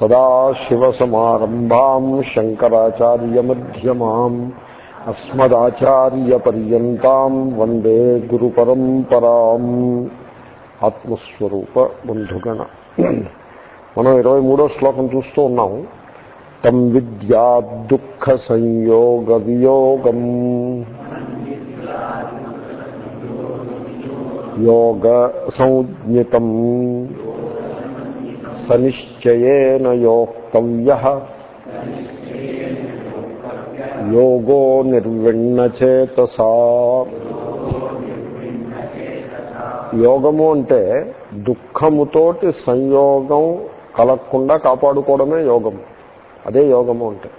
సదాశివసమారంభాం శంకరాచార్యమ్యమాం అస్మదాచార్యపర్యంతం వందే గురు పరంపరాం ఆత్మస్వరూప బంధుగణ మనం ఇరవై మూడో శ్లోకం చూస్తూ ఉన్నాం. తం విద్యా దుఃఖ సంయోగ వియోగం యోగ సంజ్ఞితం సనిశ్చయేన యోక్తవ్య యోగో నిర్విణ్ణచేతసా యోగము అంటే దుఃఖముతోటి సంయోగం కలగకుండా కాపాడుకోవడమే యోగము. అదే యోగము అంటే.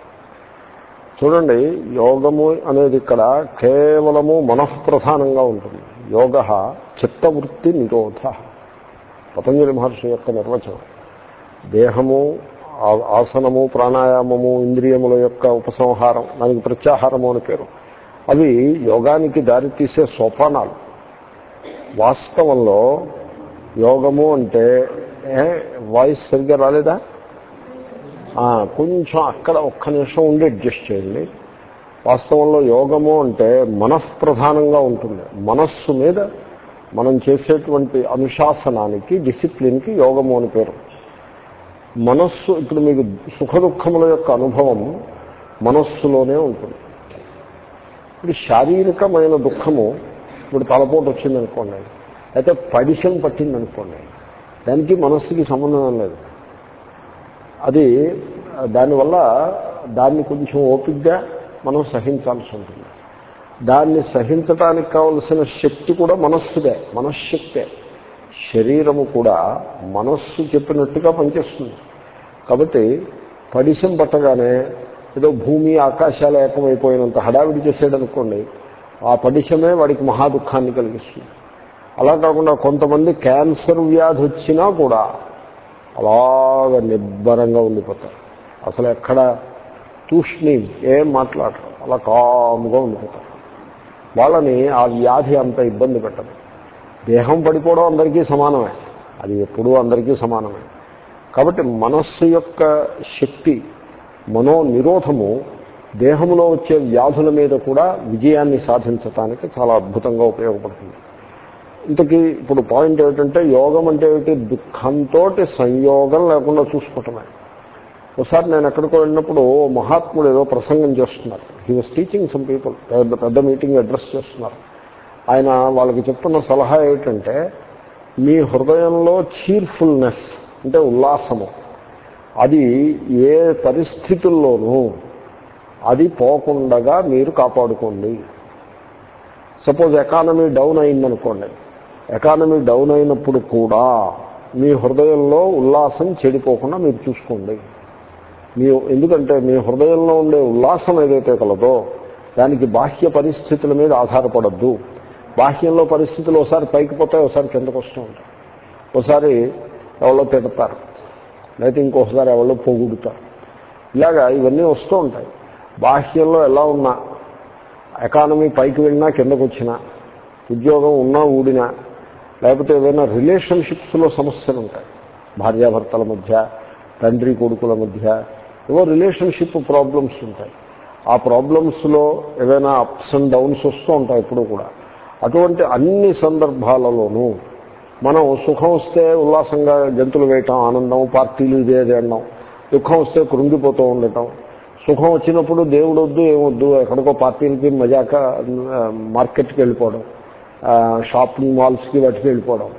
చూడండి యోగము అనేది ఇక్కడ కేవలము మనఃప్రధానంగా ఉంటుంది. యోగ చిత్తవృత్తి నిరోధ. పతంజలి మహర్షి యొక్క నిర్వచనం. దేహము ఆసనము ప్రాణాయామము ఇంద్రియముల యొక్క ఉపసంహారం దానికి ప్రత్యాహారము అని పేరు. అవి యోగానికి దారితీసే సోపానాలు. వాస్తవంలో యోగము అంటే వాయిస్ సరిగ్గా రాలేదా? కొంచెం అక్కడ ఒక్క నిమిషం ఉండి అడ్జస్ట్ చేయండి. వాస్తవంలో యోగము అంటే మనఃప్రధానంగా ఉంటుంది. మనస్సు మీద మనం చేసేటువంటి అనుశాసనానికి డిసిప్లిన్కి యోగము అని పేరు. మనస్సు ఇప్పుడు మీకు సుఖ దుఃఖముల యొక్క అనుభవం మనస్సులోనే ఉంటుంది. ఇప్పుడు శారీరకమైన దుఃఖము ఇప్పుడు తలపోటు వచ్చిందనుకోండి అయితే పడిశం పట్టిందనుకోండి దానికి మనస్సుకి సంబంధం లేదు. అది దానివల్ల దాన్ని కొంచెం ఓపికగా మనం సహించాల్సి ఉంటుంది. దాన్ని సహించడానికి కావలసిన శక్తి కూడా మనస్సుదే మనశ్శక్తే. శరీరము కూడా మనస్సు చెప్పినట్టుగా పనిచేస్తుంది. కాబట్టి పడిశం పట్టగానే ఏదో భూమి ఆకాశాలు ఏకమైపోయినంత హడావిడి చేసేదనుకోండి ఆ పడిశమే వాడికి మహా దుఃఖాన్ని కలిగిస్తుంది. అలా కాకుండా కొంతమంది క్యాన్సర్ వ్యాధి వచ్చినా కూడా అలాగ నిబ్బరంగా ఉండిపోతారు. అసలు ఎక్కడ తూష్ణి ఏం మాట్లాడరు అలా కాముగా ఉండిపోతారు. వాళ్ళని ఆ వ్యాధి అంత ఇబ్బంది పెట్టదు. దేహం పడిపోవడం అందరికీ సమానమే. అది ఎప్పుడూ అందరికీ సమానమే. కాబట్టి మనస్సు యొక్క శక్తి మనో నిరోధము దేహంలో వచ్చే వ్యాధుల మీద కూడా విజయాన్ని సాధించటానికి చాలా అద్భుతంగా ఉపయోగపడుతుంది. ఇంతకీ ఇప్పుడు పాయింట్ ఏమిటంటే యోగం అంటే ఏమిటి? దుఃఖంతో సంయోగం లేకుండా చూసుకోవటమే. ఒకసారి నేను ఎక్కడికో వెళ్ళినప్పుడు మహాత్ముడు ఏదో ప్రసంగం చేస్తున్నారు. He was teaching some people పెద్ద పెద్ద మీటింగ్ అడ్రస్ చేస్తున్నారు. ఆయన వాళ్ళకి చెప్తున్న సలహా ఏమిటంటే మీ హృదయంలో చీర్ఫుల్నెస్ అంటే ఉల్లాసము అది ఏ పరిస్థితుల్లోనూ అది పోకుండగా మీరు కాపాడుకోండి. సపోజ్ ఎకానమీ డౌన్ అయిందనుకోండి ఎకానమీ డౌన్ అయినప్పుడు కూడా మీ హృదయంలో ఉల్లాసం చెడిపోకుండా మీరు చూసుకోండి. మీ ఎందుకంటే మీ హృదయంలో ఉండే ఉల్లాసం ఏదైతే కలదో దానికి బాహ్య పరిస్థితుల మీద ఆధారపడద్దు. బాహ్యంలో పరిస్థితులు ఒకసారి పైకి పోతాయి ఒకసారి కిందకు వస్తూ ఉంటాయి. ఒకసారి ఎవరో తిడతారు లేకపోతే ఇంకొకసారి ఎవరో పొగుడుతారు. ఇలాగా ఇవన్నీ వస్తూ ఉంటాయి. బాహ్యంలో ఎలా ఉన్నా ఎకానమీ పైకి వెళ్ళినా కిందకు వచ్చినా ఉద్యోగం ఉన్నా ఊడినా లేకపోతే ఏదైనా రిలేషన్షిప్స్లో సమస్యలు ఉంటాయి. భార్యాభర్తల మధ్య తండ్రి కొడుకుల మధ్య ఏవో రిలేషన్షిప్ ప్రాబ్లమ్స్ ఉంటాయి. ఆ ప్రాబ్లమ్స్లో ఏదైనా అప్స్ అండ్ డౌన్స్ వస్తూ ఉంటాయి ఎప్పుడూ కూడా. అటువంటి అన్ని సందర్భాలలోనూ మనం సుఖం వస్తే ఉల్లాసంగా గంతులు వేయటం ఆనందం పార్టీలు ఇదే అనడం దుఃఖం వస్తే కృంగిపోతూ ఉండటం. సుఖం వచ్చినప్పుడు దేవుడు వద్దు ఏమొద్దు ఎక్కడికో పార్టీలకి మజాక మార్కెట్కి వెళ్ళిపోవడం షాపింగ్ మాల్స్కి వాటికి వెళ్ళిపోవడం.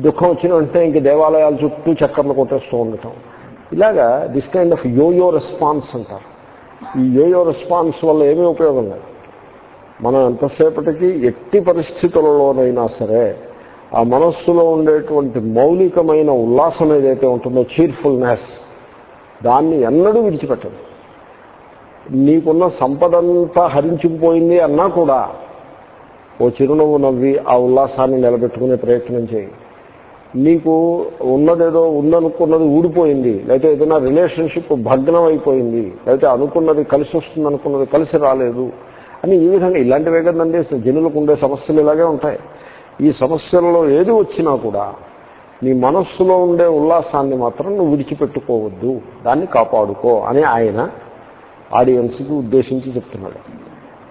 దుఃఖం వచ్చిన వెంటనే ఇంక దేవాలయాల చుట్టూ చక్కర్లు కొట్టేస్తూ ఉండటం. ఇలాగా this kind of yoyo response అంటారు. ఈ యోయో రెస్పాన్స్ వల్ల ఏమీ ఉపయోగం లేదు. మనం ఎంతసేపటికి ఎట్టి పరిస్థితులలోనైనా సరే ఆ మనస్సులో ఉండేటువంటి మౌలికమైన ఉల్లాసం ఏదైతే ఉంటుందో చీర్ఫుల్నెస్ దాన్ని ఎన్నడూ విడిచిపెట్టదు. నీకున్న సంపదంతా హరించిపోయింది అన్నా కూడా ఓ చిరునవ్వు నవ్వి ఆ ఉల్లాసాన్ని నిలబెట్టుకునే ప్రయత్నం చేయి. నీకు ఉన్నదేదో ఉందనుకున్నది ఊడిపోయింది లేకపోతే ఏదైనా రిలేషన్షిప్ భగ్నం అయిపోయింది లేకపోతే అనుకున్నది కలిసి వస్తుంది అనుకున్నది కలిసి రాలేదు అని ఈ విధంగా ఇలాంటివే కదండి జనులకు ఉండే సమస్యలు ఇలాగే ఉంటాయి. ఈ సమస్యలలో ఏది వచ్చినా కూడా నీ మనస్సులో ఉండే ఉల్లాసాన్ని మాత్రం నువ్వు విడిచిపెట్టుకోవద్దు దాన్ని కాపాడుకో అని ఆయన ఆడియన్స్కి ఉద్దేశించి చెప్తున్నాడు.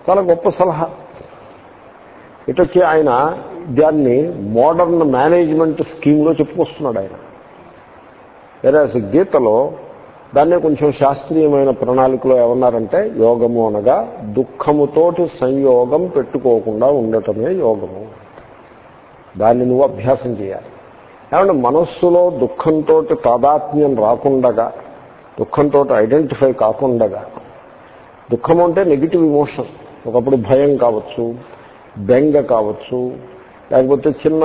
చాలా గొప్ప సలహా. ఇటొచ్చి ఆయన దాన్ని మోడర్న్ మేనేజ్మెంట్ స్కీమ్లో చెప్పుకొస్తున్నాడు ఆయన. వేరే గీతలో దాన్నే కొంచెం శాస్త్రీయమైన ప్రణాళికలో ఏమన్నారంటే యోగము అనగా దుఃఖముతోటి సంయోగం పెట్టుకోకుండా ఉండటమే యోగము. దాన్ని నువ్వు అభ్యాసం చేయాలి. ఏమంటే మనస్సులో దుఃఖంతో తాదాత్మ్యం రాకుండగా దుఃఖంతో ఐడెంటిఫై కాకుండగా దుఃఖం అంటే నెగిటివ్ ఇమోషన్ ఒకప్పుడు భయం కావచ్చు బెంగ కావచ్చు లేకపోతే చిన్న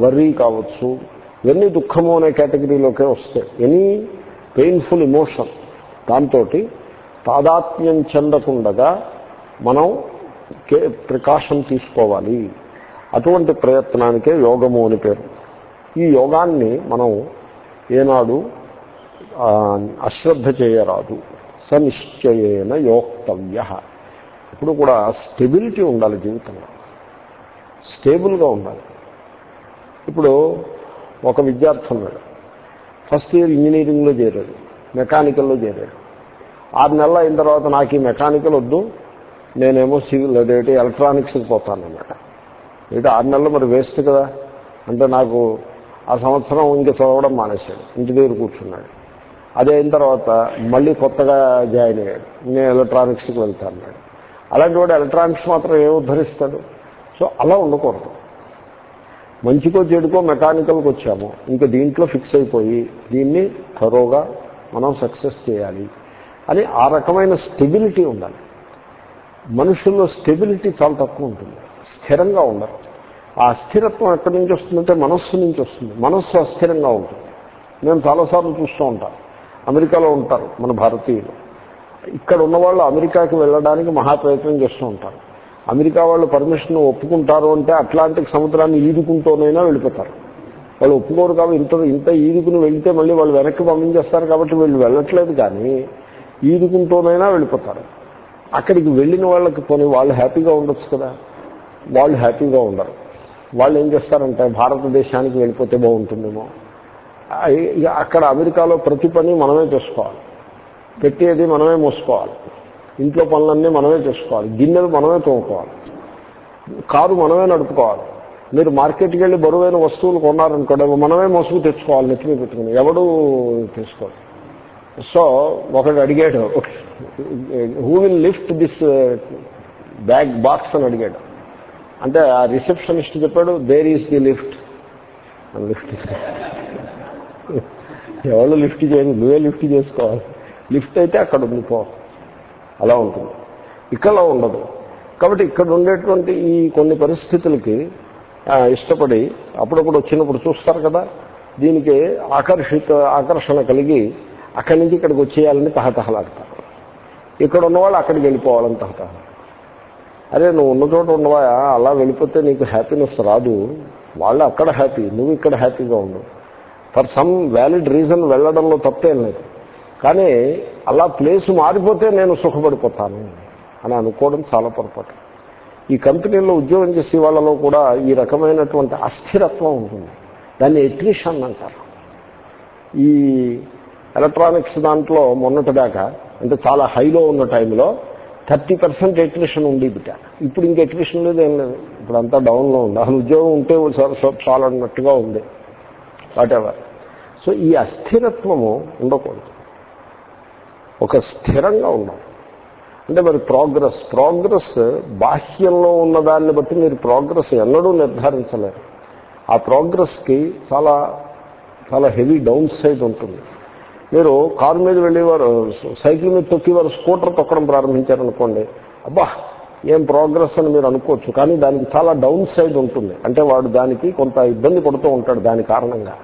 వర్రీ కావచ్చు ఇవన్నీ దుఃఖము అనే కేటగిరీలోకే వస్తాయి. Any painful emotion. దాంతో తాదాత్మ్యం చెందకుండగా మనం ప్రికాషన్ తీసుకోవాలి. అటువంటి ప్రయత్నానికే యోగము అని పేరు. ఈ యోగాన్ని మనం ఏనాడు అశ్రద్ధ చేయరాదు. సనిశ్చయేన యోక్తవ్య. ఇప్పుడు కూడా స్టెబిలిటీ ఉండాలి జీవితంలో. స్టేబుల్గా ఉండాలి. ఇప్పుడు ఒక విద్యార్థి ఉన్నాడు. ఫస్ట్ ఇయర్ ఇంజనీరింగ్లో చేరాడు. మెకానికల్లో చేరాడు. ఆరు నెలలు అయిన తర్వాత నాకు ఈ మెకానికల్ వద్దు నేనేమో సివిల్ అదేంటి ఎలక్ట్రానిక్స్కి పోతానమాట ఇది ఆరు నెలలు మరి వేస్ట్ కదా? అంటే నాకు ఆ సంవత్సరం ఇంకా చదవడం మానేశాడు. ఇంటి దగ్గర కూర్చున్నాడు. అదే అయిన తర్వాత మళ్ళీ కొత్తగా జాయిన్ అయ్యాడు. నేను ఎలక్ట్రానిక్స్కి వెళ్తాను అలాంటి వాడు ఎలక్ట్రానిక్స్ మాత్రం ఏం ఉద్ధరిస్తాడు? సో అలా ఉండకూడదు. మంచికో చెడుకో మెకానికల్కి వచ్చాము. ఇంకా దీంట్లో ఫిక్స్ అయిపోయి దీన్ని థరోగా మనం సక్సెస్ చేయాలి అని ఆ రకమైన స్టెబిలిటీ ఉండాలి. మనుషుల్లో స్టెబిలిటీ చాలా తక్కువ ఉంటుంది. స్థిరంగా ఉండరు ఆ అస్థిరత్వం ఎక్కడి నుంచి వస్తుందంటే మనస్సు నుంచి వస్తుంది. మనస్సు అస్థిరంగా ఉంటుంది. నేను చాలాసార్లు చూస్తూ ఉంటాను అమెరికాలో ఉంటారు మన భారతీయులు. ఇక్కడ ఉన్నవాళ్ళు అమెరికాకి వెళ్ళడానికి మహాప్రయత్నం చేస్తూ ఉంటారు. అమెరికా వాళ్ళు పర్మిషన్ ఒప్పుకుంటారు అంటే అట్లాంటిక్ సముద్రాన్ని ఈదుకుంటూనైనా వెళ్ళిపోతారు. వాళ్ళు ఒప్పుకోరు కాబట్టి ఇంత ఇంత ఈదుకుని వెళ్తే మళ్ళీ వాళ్ళు వెనక్కి పంపించేస్తారు కాబట్టి వీళ్ళు వెళ్ళట్లేదు కానీ ఈదుకుంటూనైనా వెళ్ళిపోతారు. అక్కడికి వెళ్ళిన వాళ్ళకి పోనీ వాళ్ళు హ్యాపీగా ఉండొచ్చు కదా. వాళ్ళు హ్యాపీగా ఉండరు. వాళ్ళు ఏం చేస్తారంటే భారతదేశానికి వెళ్ళిపోతే బాగుంటుందేమో. ఇక అక్కడ అమెరికాలో ప్రతి పని మనమే చేసుకోవాలి. పెట్టేది మనమే మోసుకోవాలి. ఇంట్లో పనులన్నీ మనమే చేసుకోవాలి. గిన్నెలు మనమే తోముకోవాలి. కారు మనమే నడుపుకోవాలి. మీరు మార్కెట్కి వెళ్ళి బరువైన వస్తువులు కొన్నారనుకోండి మనమే మోసుకు తెచ్చుకోవాలి నెత్తిమీ పెట్టుకుని. ఎవడు తీసుకోవాలి సో ఒకడు అడిగాడు who will lift this bag box అని అడిగాడు. అంటే ఆ రిసెప్షనిస్ట్ చెప్పాడు there is the lift lift ఎవరు లిఫ్ట్ చేయండి నువ్వే లిఫ్ట్ చేసుకోవాలి. లిఫ్ట్ అయితే అక్కడ ఉండిపో. అలా ఉంటుంది. ఇక్కడ ఉండదు. కాబట్టి ఇక్కడ ఉండేటువంటి ఈ కొన్ని పరిస్థితులకి ఇష్టపడి అప్పుడప్పుడు వచ్చినప్పుడు చూస్తారు కదా దీనికి ఆకర్షిత ఆకర్షణ కలిగి అక్కడి నుంచి ఇక్కడికి వచ్చేయాలని తహతహలాడతారు. ఇక్కడ ఉన్నవాళ్ళు అక్కడికి వెళ్ళిపోవాలని తహతహ అరే నువ్వు ఉన్న చోట ఉన్నవా? అలా వెళ్ళిపోతే నీకు హ్యాపీనెస్ రాదు. వాళ్ళు అక్కడ హ్యాపీ నువ్వు ఇక్కడ హ్యాపీగా ఉండు. ఫర్ సమ్ వ్యాలిడ్ రీజన్ వెళ్ళడంలో తప్పేం లేదు. కానీ అలా ప్లేస్ మారిపోతే నేను సుఖపడిపోతాను అని అనుకోవడం చాలా పొరపాటు. ఈ కంపెనీల్లో ఉద్యోగం చేసే వాళ్ళలో కూడా ఈ రకమైనటువంటి అస్థిరత్వం ఉంటుంది. దాన్ని ఎట్రిషన్ అంటారు. ఈ ఎలక్ట్రానిక్స్ దాంట్లో మొన్నటిదాకా అంటే చాలా హైలో ఉన్న టైంలో థర్టీ పర్సెంట్ ఎట్రిషన్ ఉంది బిట ఇప్పుడు ఇంక ఎట్రిషన్ లేదు ఏం లేదు. ఇప్పుడు అంతా డౌన్లో ఉంది. అసలు ఉద్యోగం ఉంటే చాలా అన్నట్టుగా ఉంది. వాటెవర్ సో ఈ అస్థిరత్వము ఉండకూడదు. ఒక స్థిరంగా ఉన్నాం అంటే మరి ప్రోగ్రెస్ ప్రోగ్రెస్ బాహ్యంలో ఉన్న దాన్ని బట్టి మీరు ప్రోగ్రెస్ ఎన్నడూ నిర్ధారించలేరు. ఆ ప్రోగ్రెస్కి చాలా చాలా హెవీ డౌన్ సైడ్ ఉంటుంది. మీరు కారు మీద వెళ్ళేవారు సైకిల్ మీద తొక్కేవారు స్కూటర్ తొక్కడం ప్రారంభించారనుకోండి అబ్బా ఏం ప్రోగ్రెస్ అని మీరు అనుకోవచ్చు కానీ దానికి చాలా డౌన్ సైడ్ ఉంటుంది. అంటే వాడు దానికి కొంత ఇబ్బంది పడుతూ ఉంటాడు దాని కారణంగా.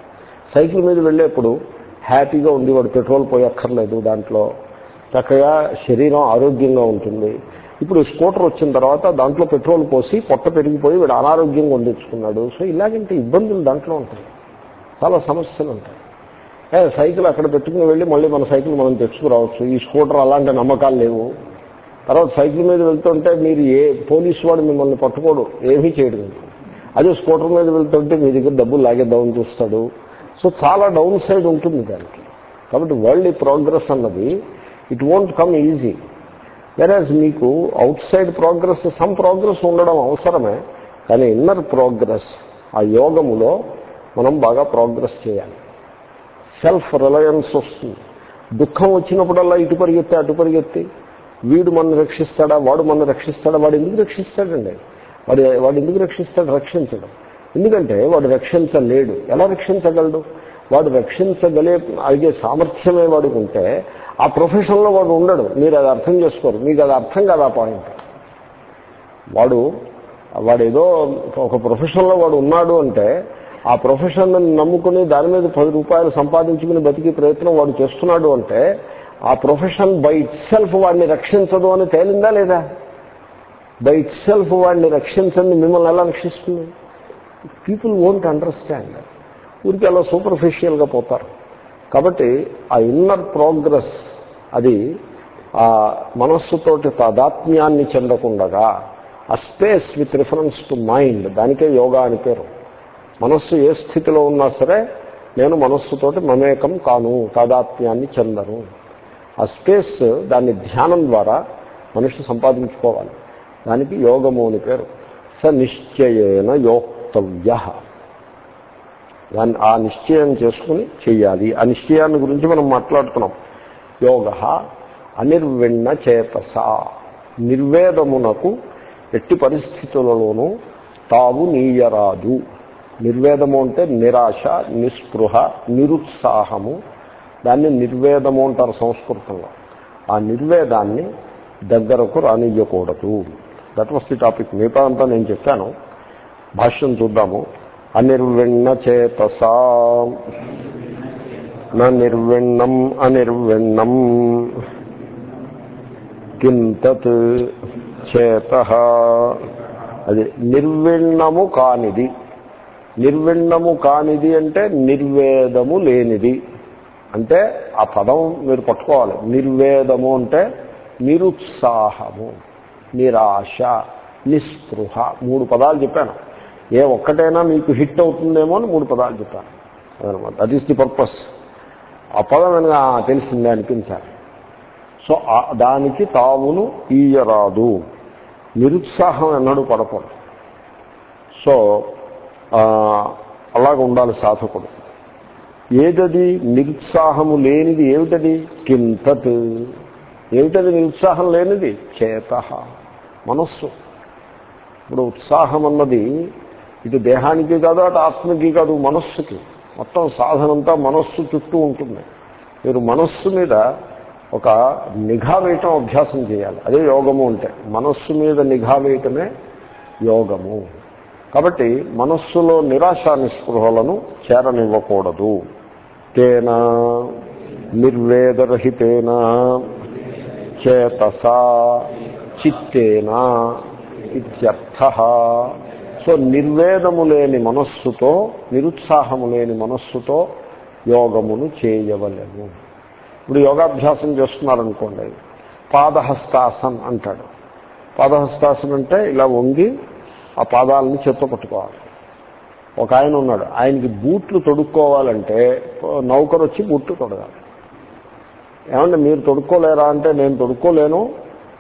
సైకిల్ మీద వెళ్ళేప్పుడు హ్యాపీగా ఉంది వాడు పెట్రోల్ పోయక్కర్లేదు దాంట్లో. చక్కగా శరీరం ఆరోగ్యంగా ఉంటుంది. ఇప్పుడు స్కూటర్ వచ్చిన తర్వాత దాంట్లో పెట్రోల్ పోసి పొట్ట పెరిగిపోయి వీడు అనారోగ్యంగా వండించుకున్నాడు సో ఇలాగంటే ఇబ్బందులు దాంట్లో ఉంటాయి. చాలా సమస్యలు ఉంటాయి. సైకిల్ అక్కడ పెట్టుకుని వెళ్ళి మళ్ళీ మన సైకిల్ మనం తెచ్చుకురావచ్చు. ఈ స్కూటర్ అలాంటి నమ్మకాలు లేవు. తర్వాత సైకిల్ మీద వెళ్తుంటే మీరు ఏ పోలీసు వాడు మిమ్మల్ని పట్టుకోడు. ఏమీ చేయడు. అదే స్కూటర్ మీద వెళ్తుంటే మీ దగ్గర డబ్బులు లాగేద్దామని చూస్తాడు. సో చాలా డౌన్ సైడ్ ఉంటుంది దానికి. కాబట్టి వరల్డ్ ప్రోగ్రెస్ అన్నది it won't come easy whereas మీకు outside progress some progress ఉండడం అవసరమే కానీ ఇన్నర్ ప్రోగ్రెస్ ఆ యోగములో మనం బాగా ప్రోగ్రెస్ చేయాలి. సెల్ఫ్ రిలయన్స్ వస్తుంది. దుఃఖం వచ్చినప్పుడల్లా ఇటు పరిగెత్తి అటు పరిగెత్తి. వీడు మనం రక్షిస్తాడా వాడు మనం రక్షిస్తాడా వాడు ఎందుకు రక్షిస్తాడండి? వాడు వాడు ఎందుకు రక్షిస్తాడు? రక్షించడం. ఎందుకంటే వాడు రక్షించలేడు. ఎలా రక్షించగలడు? వాడు రక్షించగలే అడిగే సామర్థ్యమే వాడికి ఉంటే ఆ ప్రొఫెషన్లో వాడు ఉండడు. మీరు అది అర్థం చేసుకోరు. మీకు అది అర్థం కాదు ఆ పాయింట్. వాడు వాడు ఏదో ఒక ప్రొఫెషన్లో వాడు ఉన్నాడు అంటే ఆ ప్రొఫెషన్ నమ్ముకుని దాని మీద పది రూపాయలు సంపాదించుకుని బతికే ప్రయత్నం వాడు చేస్తున్నాడు అంటే ఆ ప్రొఫెషన్ బై ఇట్ సెల్ఫ్ వాడిని రక్షించదు అని తేలిందా లేదా? బై ఇట్ సెల్ఫ్ వాడిని రక్షించండి మిమ్మల్ని ఎలా రక్షిస్తుంది? పీపుల్ ఓంట్ అండర్స్టాండ్ ఊరికి అలా సూపర్ఫిషియల్గా పోతారు. కాబట్టి ఆ ఇన్నర్ ప్రోగ్రెస్ అది ఆ మనస్సుతోటి తాదాత్మ్యాన్ని చెందకుండగా ఆ space with reference to mind దానికే యోగా అని పేరు. మనస్సు ఏ స్థితిలో ఉన్నా సరే నేను మనస్సుతోటి మమేకం కాను తాదాత్మ్యాన్ని చెందను. ఆ స్పేస్ దాన్ని ధ్యానం ద్వారా మనిషి సంపాదించుకోవాలి. దానికి యోగము అని పేరు. స నిశ్చయేన యోక్తవ్య. దాన్ని ఆ నిశ్చయం చేసుకుని చెయ్యాలి. ఆ నిశ్చయాన్ని గురించి మనం మాట్లాడుతున్నాం. యోగ అనిర్విణ చేతస. నిర్వేదమునకు ఎట్టి పరిస్థితులలోనూ తావు నీయరాదు. నిర్వేదము అంటే నిరాశ నిస్పృహ నిరుత్సాహము. దాన్ని నిర్వేదము అంటారు సంస్కృతంలో. ఆ నిర్వేదాన్ని దగ్గరకు రానియ్యకూడదు. దట్ వాస్ ది టాపిక్ మిగతా అంతా నేను చెప్పాను. భాష్యం చూద్దాము. అనిర్విణ్ణ చేతసా. నిర్విణం అనిర్విణం కింతత్ చేత. అది నిర్విణ్ణము కానిది. నిర్విణ్ణము కానిది అంటే నిర్వేదము లేనిది. అంటే ఆ పదం మీరు పట్టుకోవాలి. నిర్వేదము అంటే నిరుత్సాహము నిరాశ నిస్పృహ. మూడు పదాలు చెప్పాను. ఏ ఒక్కటైనా మీకు హిట్ అవుతుందేమో అని మూడు పదాలు చెప్పాను. అదనమాట. దట్ ఈస్ ది పర్పస్ ఆ పదం వినగా తెలిసిందే అనిపించాలి. సో దానికి తావును ఈయరాదు. నిరుత్సాహం ఎన్నడూ పడకూడదు. సో అలాగ ఉండాలి సాధకుడు. ఏదది నిరుత్సాహము లేనిది ఏమిటది? కింతత్. ఏమిటది నిరుత్సాహం లేనిది? చేత. మనస్సు. ఇప్పుడు ఉత్సాహం అన్నది ఇటు దేహానికి కాదు అటు ఆత్మకి కాదు మనస్సుకి. మొత్తం సాధనంతా మనస్సు చుట్టూ ఉంటుంది. మీరు మనస్సు మీద ఒక నిఘా వేయటం అభ్యాసం చేయాలి. అదే యోగము అంటే మనస్సు మీద నిఘా వేయటమే యోగము. కాబట్టి మనస్సులో నిరాశ నిస్పృహలను చేరనివ్వకూడదు. తేన నిర్వేదరహితేన చేతసా చిత్తేనా ఇత్యర్థ సో నిర్వేదము లేని మనస్సుతో నిరుత్సాహము లేని మనస్సుతో యోగమును చేయవలేము ఇప్పుడు యోగాభ్యాసం చేస్తున్నారనుకోండి. పాదహస్తాసన్ అంటాడు. పాదహస్తాసన్ అంటే ఇలా వంగి ఆ పాదాలని చెత్త పట్టుకోవాలి. ఒక ఆయన ఉన్నాడు. ఆయనకి బూట్లు తొడుక్కోవాలంటే నౌకరు వచ్చి బూట్లు తొడగాలి. ఏమంటే మీరు తొడుక్కోలేరా అంటే నేను తొడుక్కోలేను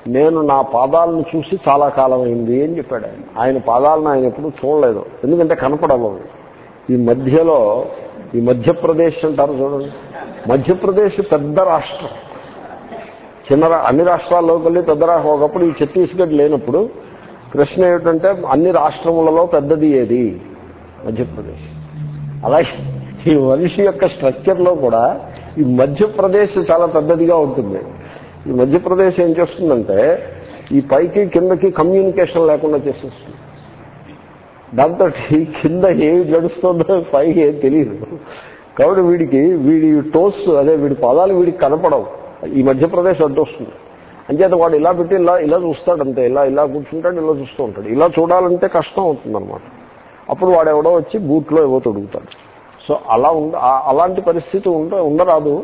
నేను నా పాదాలను చూసి చాలా కాలం అయింది అని చెప్పాడు ఆయన. ఆయన పాదాలను ఆయన ఎప్పుడు చూడలేదు. ఎందుకంటే కనపడవు ఈ మధ్యలో ఈ మధ్యప్రదేశ్ అంటారు చూడండి. మధ్యప్రదేశ్ పెద్ద రాష్ట్రం. చిన్న అన్ని రాష్ట్రాల్లోకి వెళ్ళి పెద్ద రాష్ట్రం ఒకప్పుడు ఈ ఛత్తీస్గఢ్ లేనప్పుడు ప్రశ్న ఏమిటంటే అన్ని రాష్ట్రములలో పెద్దది ఏది? మధ్యప్రదేశ్. అలాగే ఈ మనిషి యొక్క స్ట్రక్చర్లో కూడా ఈ మధ్యప్రదేశ్ చాలా పెద్దదిగా ఉంటుంది. ఈ మధ్యప్రదేశ్ ఏం చేస్తుందంటే ఈ పైకి కిందకి కమ్యూనికేషన్ లేకుండా చేసేస్తుంది. దాంతో కింద ఏమి నడుస్తుందో పైకి ఏం తెలియదు కాబట్టి వీడికి వీడి టోస్ అదే వీడి పదాలు వీడికి కనపడవు. ఈ మధ్యప్రదేశ్ అడ్డొస్తుంది అంచేత వాడు ఇలా పెట్టి ఇలా ఇలా చూస్తాడు అంతే ఇలా ఇలా కూర్చుంటాడు ఇలా చూస్తూ ఉంటాడు. ఇలా చూడాలంటే కష్టం అవుతుందన్నమాట. అప్పుడు వాడు ఎవడో వచ్చి బూట్లో ఏవో తొడుగుతాడు. సో అలా ఉండ అలాంటి పరిస్థితి ఉండ ఉండరాదు.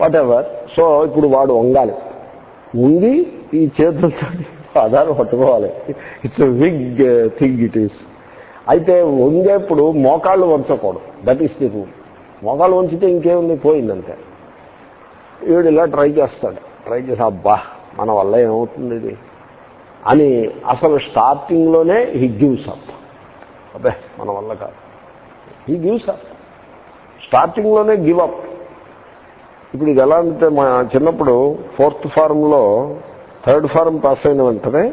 వాట్ ఎవర్ సో ఇప్పుడు వాడు వంగాలి. ఉంది ఈ చేతులతో పదాలు పట్టుకోవాలి. It's big thing it is అయితే వంగేప్పుడు మోకాళ్ళు వంచకూడదు. దట్ ఈస్ ది రూల్ మోకాళ్ళు వంచితే ఇంకేముంది? పోయిందంటే వీడు ఇలా ట్రై చేస్తాడు. ట్రై చేసి అబ్బా మన వల్ల ఏమవుతుంది ఇది? అని అసలు స్టార్టింగ్లోనే హీ గివ్స్ అప్ అబ్బే మన వల్ల కాదు. హీ గివ్స్ అప్ స్టార్టింగ్లోనే గివ్ అప్ ఇప్పుడు ఇది ఎలా అంటే మా చిన్నప్పుడు ఫోర్త్ ఫారంలో థర్డ్ ఫారం పాస్ అయిన వెంటనే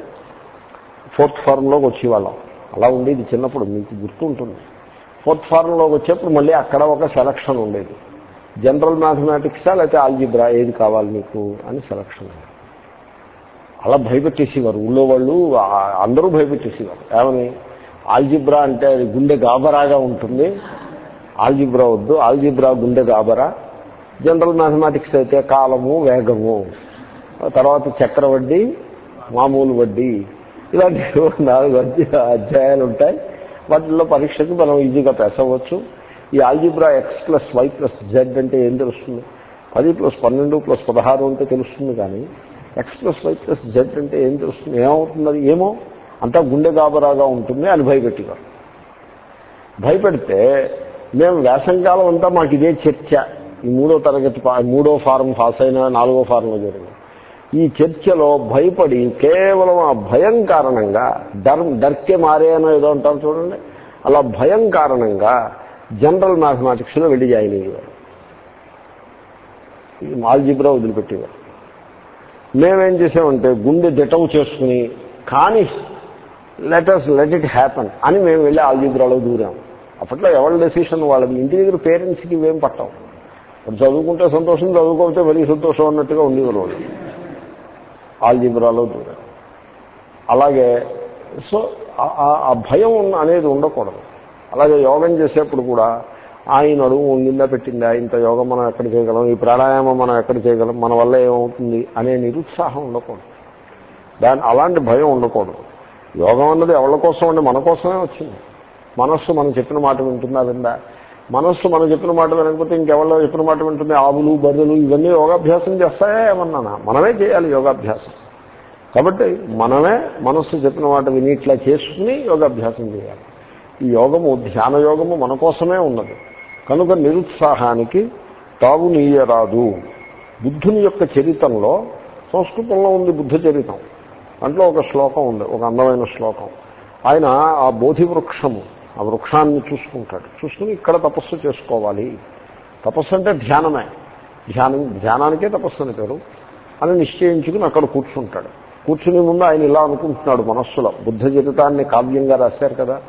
ఫోర్త్ ఫారంలోకి వచ్చేవాళ్ళం. అలా ఉండేది చిన్నప్పుడు మీకు గుర్తు ఉంటుంది. ఫోర్త్ ఫారంలోకి వచ్చేప్పుడు మళ్ళీ అక్కడ ఒక సెలక్షన్ ఉండేది. జనరల్ మ్యాథమెటిక్సా లేకపోతే ఆల్జిబ్రా ఏది కావాలి మీకు అని సెలక్షన్ అలా భయపెట్టేసేవారు. ఊళ్ళో వాళ్ళు అందరూ భయపెట్టేసేవారు. ఏమని? ఆల్జిబ్రా అంటే అది గుండె గాబరాగా ఉంటుంది. ఆల్జిబ్రా వద్దు ఆల్జిబ్రా గుండె గాబరా జనరల్ మ్యాథమెటిక్స్ అయితే కాలము వేగము తర్వాత చక్రవడ్డీ మామూలు వడ్డీ ఇలాంటి నాలుగు అధ్యాయ- అధ్యాయాలు ఉంటాయి. వాటిల్లో పరీక్షకు మనం ఈజీగా పెసవచ్చు. ఈ algebra x plus y plus z అంటే ఏం తెలుస్తుంది? పది ప్లస్ పన్నెండు ప్లస్ పదహారు అంటే తెలుస్తుంది కానీ x plus y plus z అంటే ఏం తెలుస్తుంది? ఏమవుతుంది అది? ఏమో? అంతా గుండె గాబరాగా ఉంటుంది అని భయపెట్టేవారు. భయపెడితే మేము వేసంకాలం అంతా మాకు ఇదే చర్చ. ఈ మూడో తరగతి పా- మూడో ఫారం పాస్ అయినా నాలుగో ఫారంలో జరిగింది. ఈ చర్చలో భయపడి కేవలం ఆ భయం కారణంగా డర్ డర్కే మారేనో ఏదో అంటారు చూడండి. అలా భయం కారణంగా జనరల్ మ్యాథమెటిక్స్లో వెళ్ళి జాయిన్ అయ్యేవారు. ఈ ఆల్జిబ్రా వదిలిపెట్టేవారు. మేమేం చేసామంటే గుండె దిటవు చేసుకుని కానీ లెటర్స్ లెట్ ఇట్ హ్యాపన్ అని మేము వెళ్ళి ఆల్జిబ్రాలో దూరాము అప్పట్లో ఎవరి డెసిషన్ వాళ్ళది? ఇంటి దగ్గర పేరెంట్స్కి ఇవేం పట్టాం చదువుకుంటే సంతోషం చదువుకోకపోతే మరీ సంతోషం అన్నట్టుగా ఉండేవారు వాళ్ళు. ఆల్జిబ్రాలో దూరాం అలాగే సో ఆ- భయం అనేది ఉండకూడదు. అలాగే యోగం చేసేప్పుడు కూడా ఆయన అడుగు ఉండిందా పెట్టిందా ఇంత యోగం మనం ఎక్కడ చేయగలం? ఈ ప్రాణాయామం మనం ఎక్కడ చేయగలం? మన వల్ల ఏమవుతుంది? అనే నిరుత్సాహం ఉండకూడదు. దాని అలాంటి భయం ఉండకూడదు. యోగం అన్నది ఎవరి కోసం అంటే మన కోసమే వచ్చింది. మనస్సు మనం చెప్పిన మాట వింటుందా విందా? మనస్సు మనం చెప్పిన మాట వినకపోతే ఇంకెవరో చెప్పిన మాట వింటుంది? ఆవులు బర్రెలు ఇవన్నీ యోగాభ్యాసం చేస్తాయా ఏమన్నా మనమే చేయాలి యోగాభ్యాసం. కాబట్టి మనమే మనస్సు చెప్పిన మాట విని ఇట్లా చేసుకుని యోగాభ్యాసం చేయాలి. ఈ యోగము ధ్యాన యోగము మన కోసమే ఉన్నది. కనుక నిరుత్సాహానికి తావు నీయరాదు. బుద్ధుని యొక్క చరితంలో సంస్కృతంలో ఉంది బుద్ధ చరితం. దాంట్లో ఒక శ్లోకం ఉంది ఒక అందమైన శ్లోకం. ఆయన ఆ బోధి వృక్షము ఆ వృక్షాన్ని చూసుకుంటాడు. చూసుకుని ఇక్కడ తపస్సు చేసుకోవాలి. తపస్సు అంటే ధ్యానమే. ధ్యానం ధ్యానానికే తపస్సు అని పేరు. అని నిశ్చయించుకుని అక్కడ కూర్చుంటాడు. కూర్చుని ముందు ఆయన ఇలా అనుకుంటున్నాడు మనస్సులో. బుద్ధ జీవితాన్ని కావ్యంగా రాశారు కదా.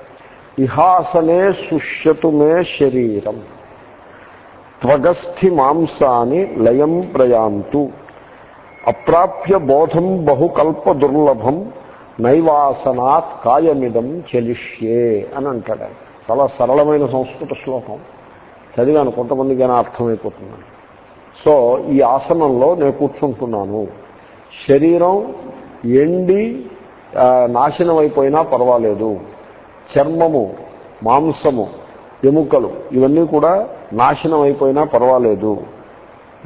ఇహాసనే సుష్యతు మే శరీరం. త్వగస్థి మాంసాన్ని లయం ప్రయాంతు. అప్రాప్య బోధం బహుకల్ప దుర్లభం. నైవాసనాత్ కాయమిదం చెలిష్యే అని అంటాడు ఆయన. చాలా సరళమైన సంస్కృత శ్లోకం. చదివాను కొంతమందికైనా అర్థమైపోతుంది సో ఈ ఆసనంలో నేను కూర్చుంటున్నాను. శరీరం ఎండి నాశనం అయిపోయినా పర్వాలేదు. చర్మము మాంసము ఎముకలు ఇవన్నీ కూడా నాశనం అయిపోయినా పర్వాలేదు.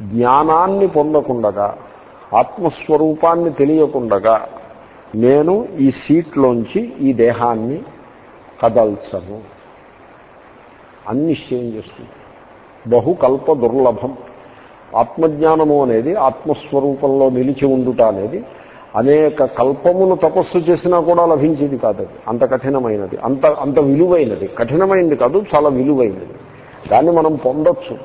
జ్ఞానాన్ని పొందకుండగా ఆత్మస్వరూపాన్ని తెలియకుండగా నేను ఈ సీట్లోంచి ఈ దేహాన్ని కదల్చను. అని నిశ్చయం చేస్తుంది. బహుకల్ప దుర్లభం. ఆత్మజ్ఞానము అనేది ఆత్మస్వరూపంలో నిలిచి ఉండుట అనేది అనేక కల్పములు తపస్సు చేసినా కూడా లభించేది కాదు అంత కఠినమైనది. అంత అంత విలువైనది. కఠినమైనది కాదు చాలా విలువైనది. దాన్ని మనం పొందొచ్చు.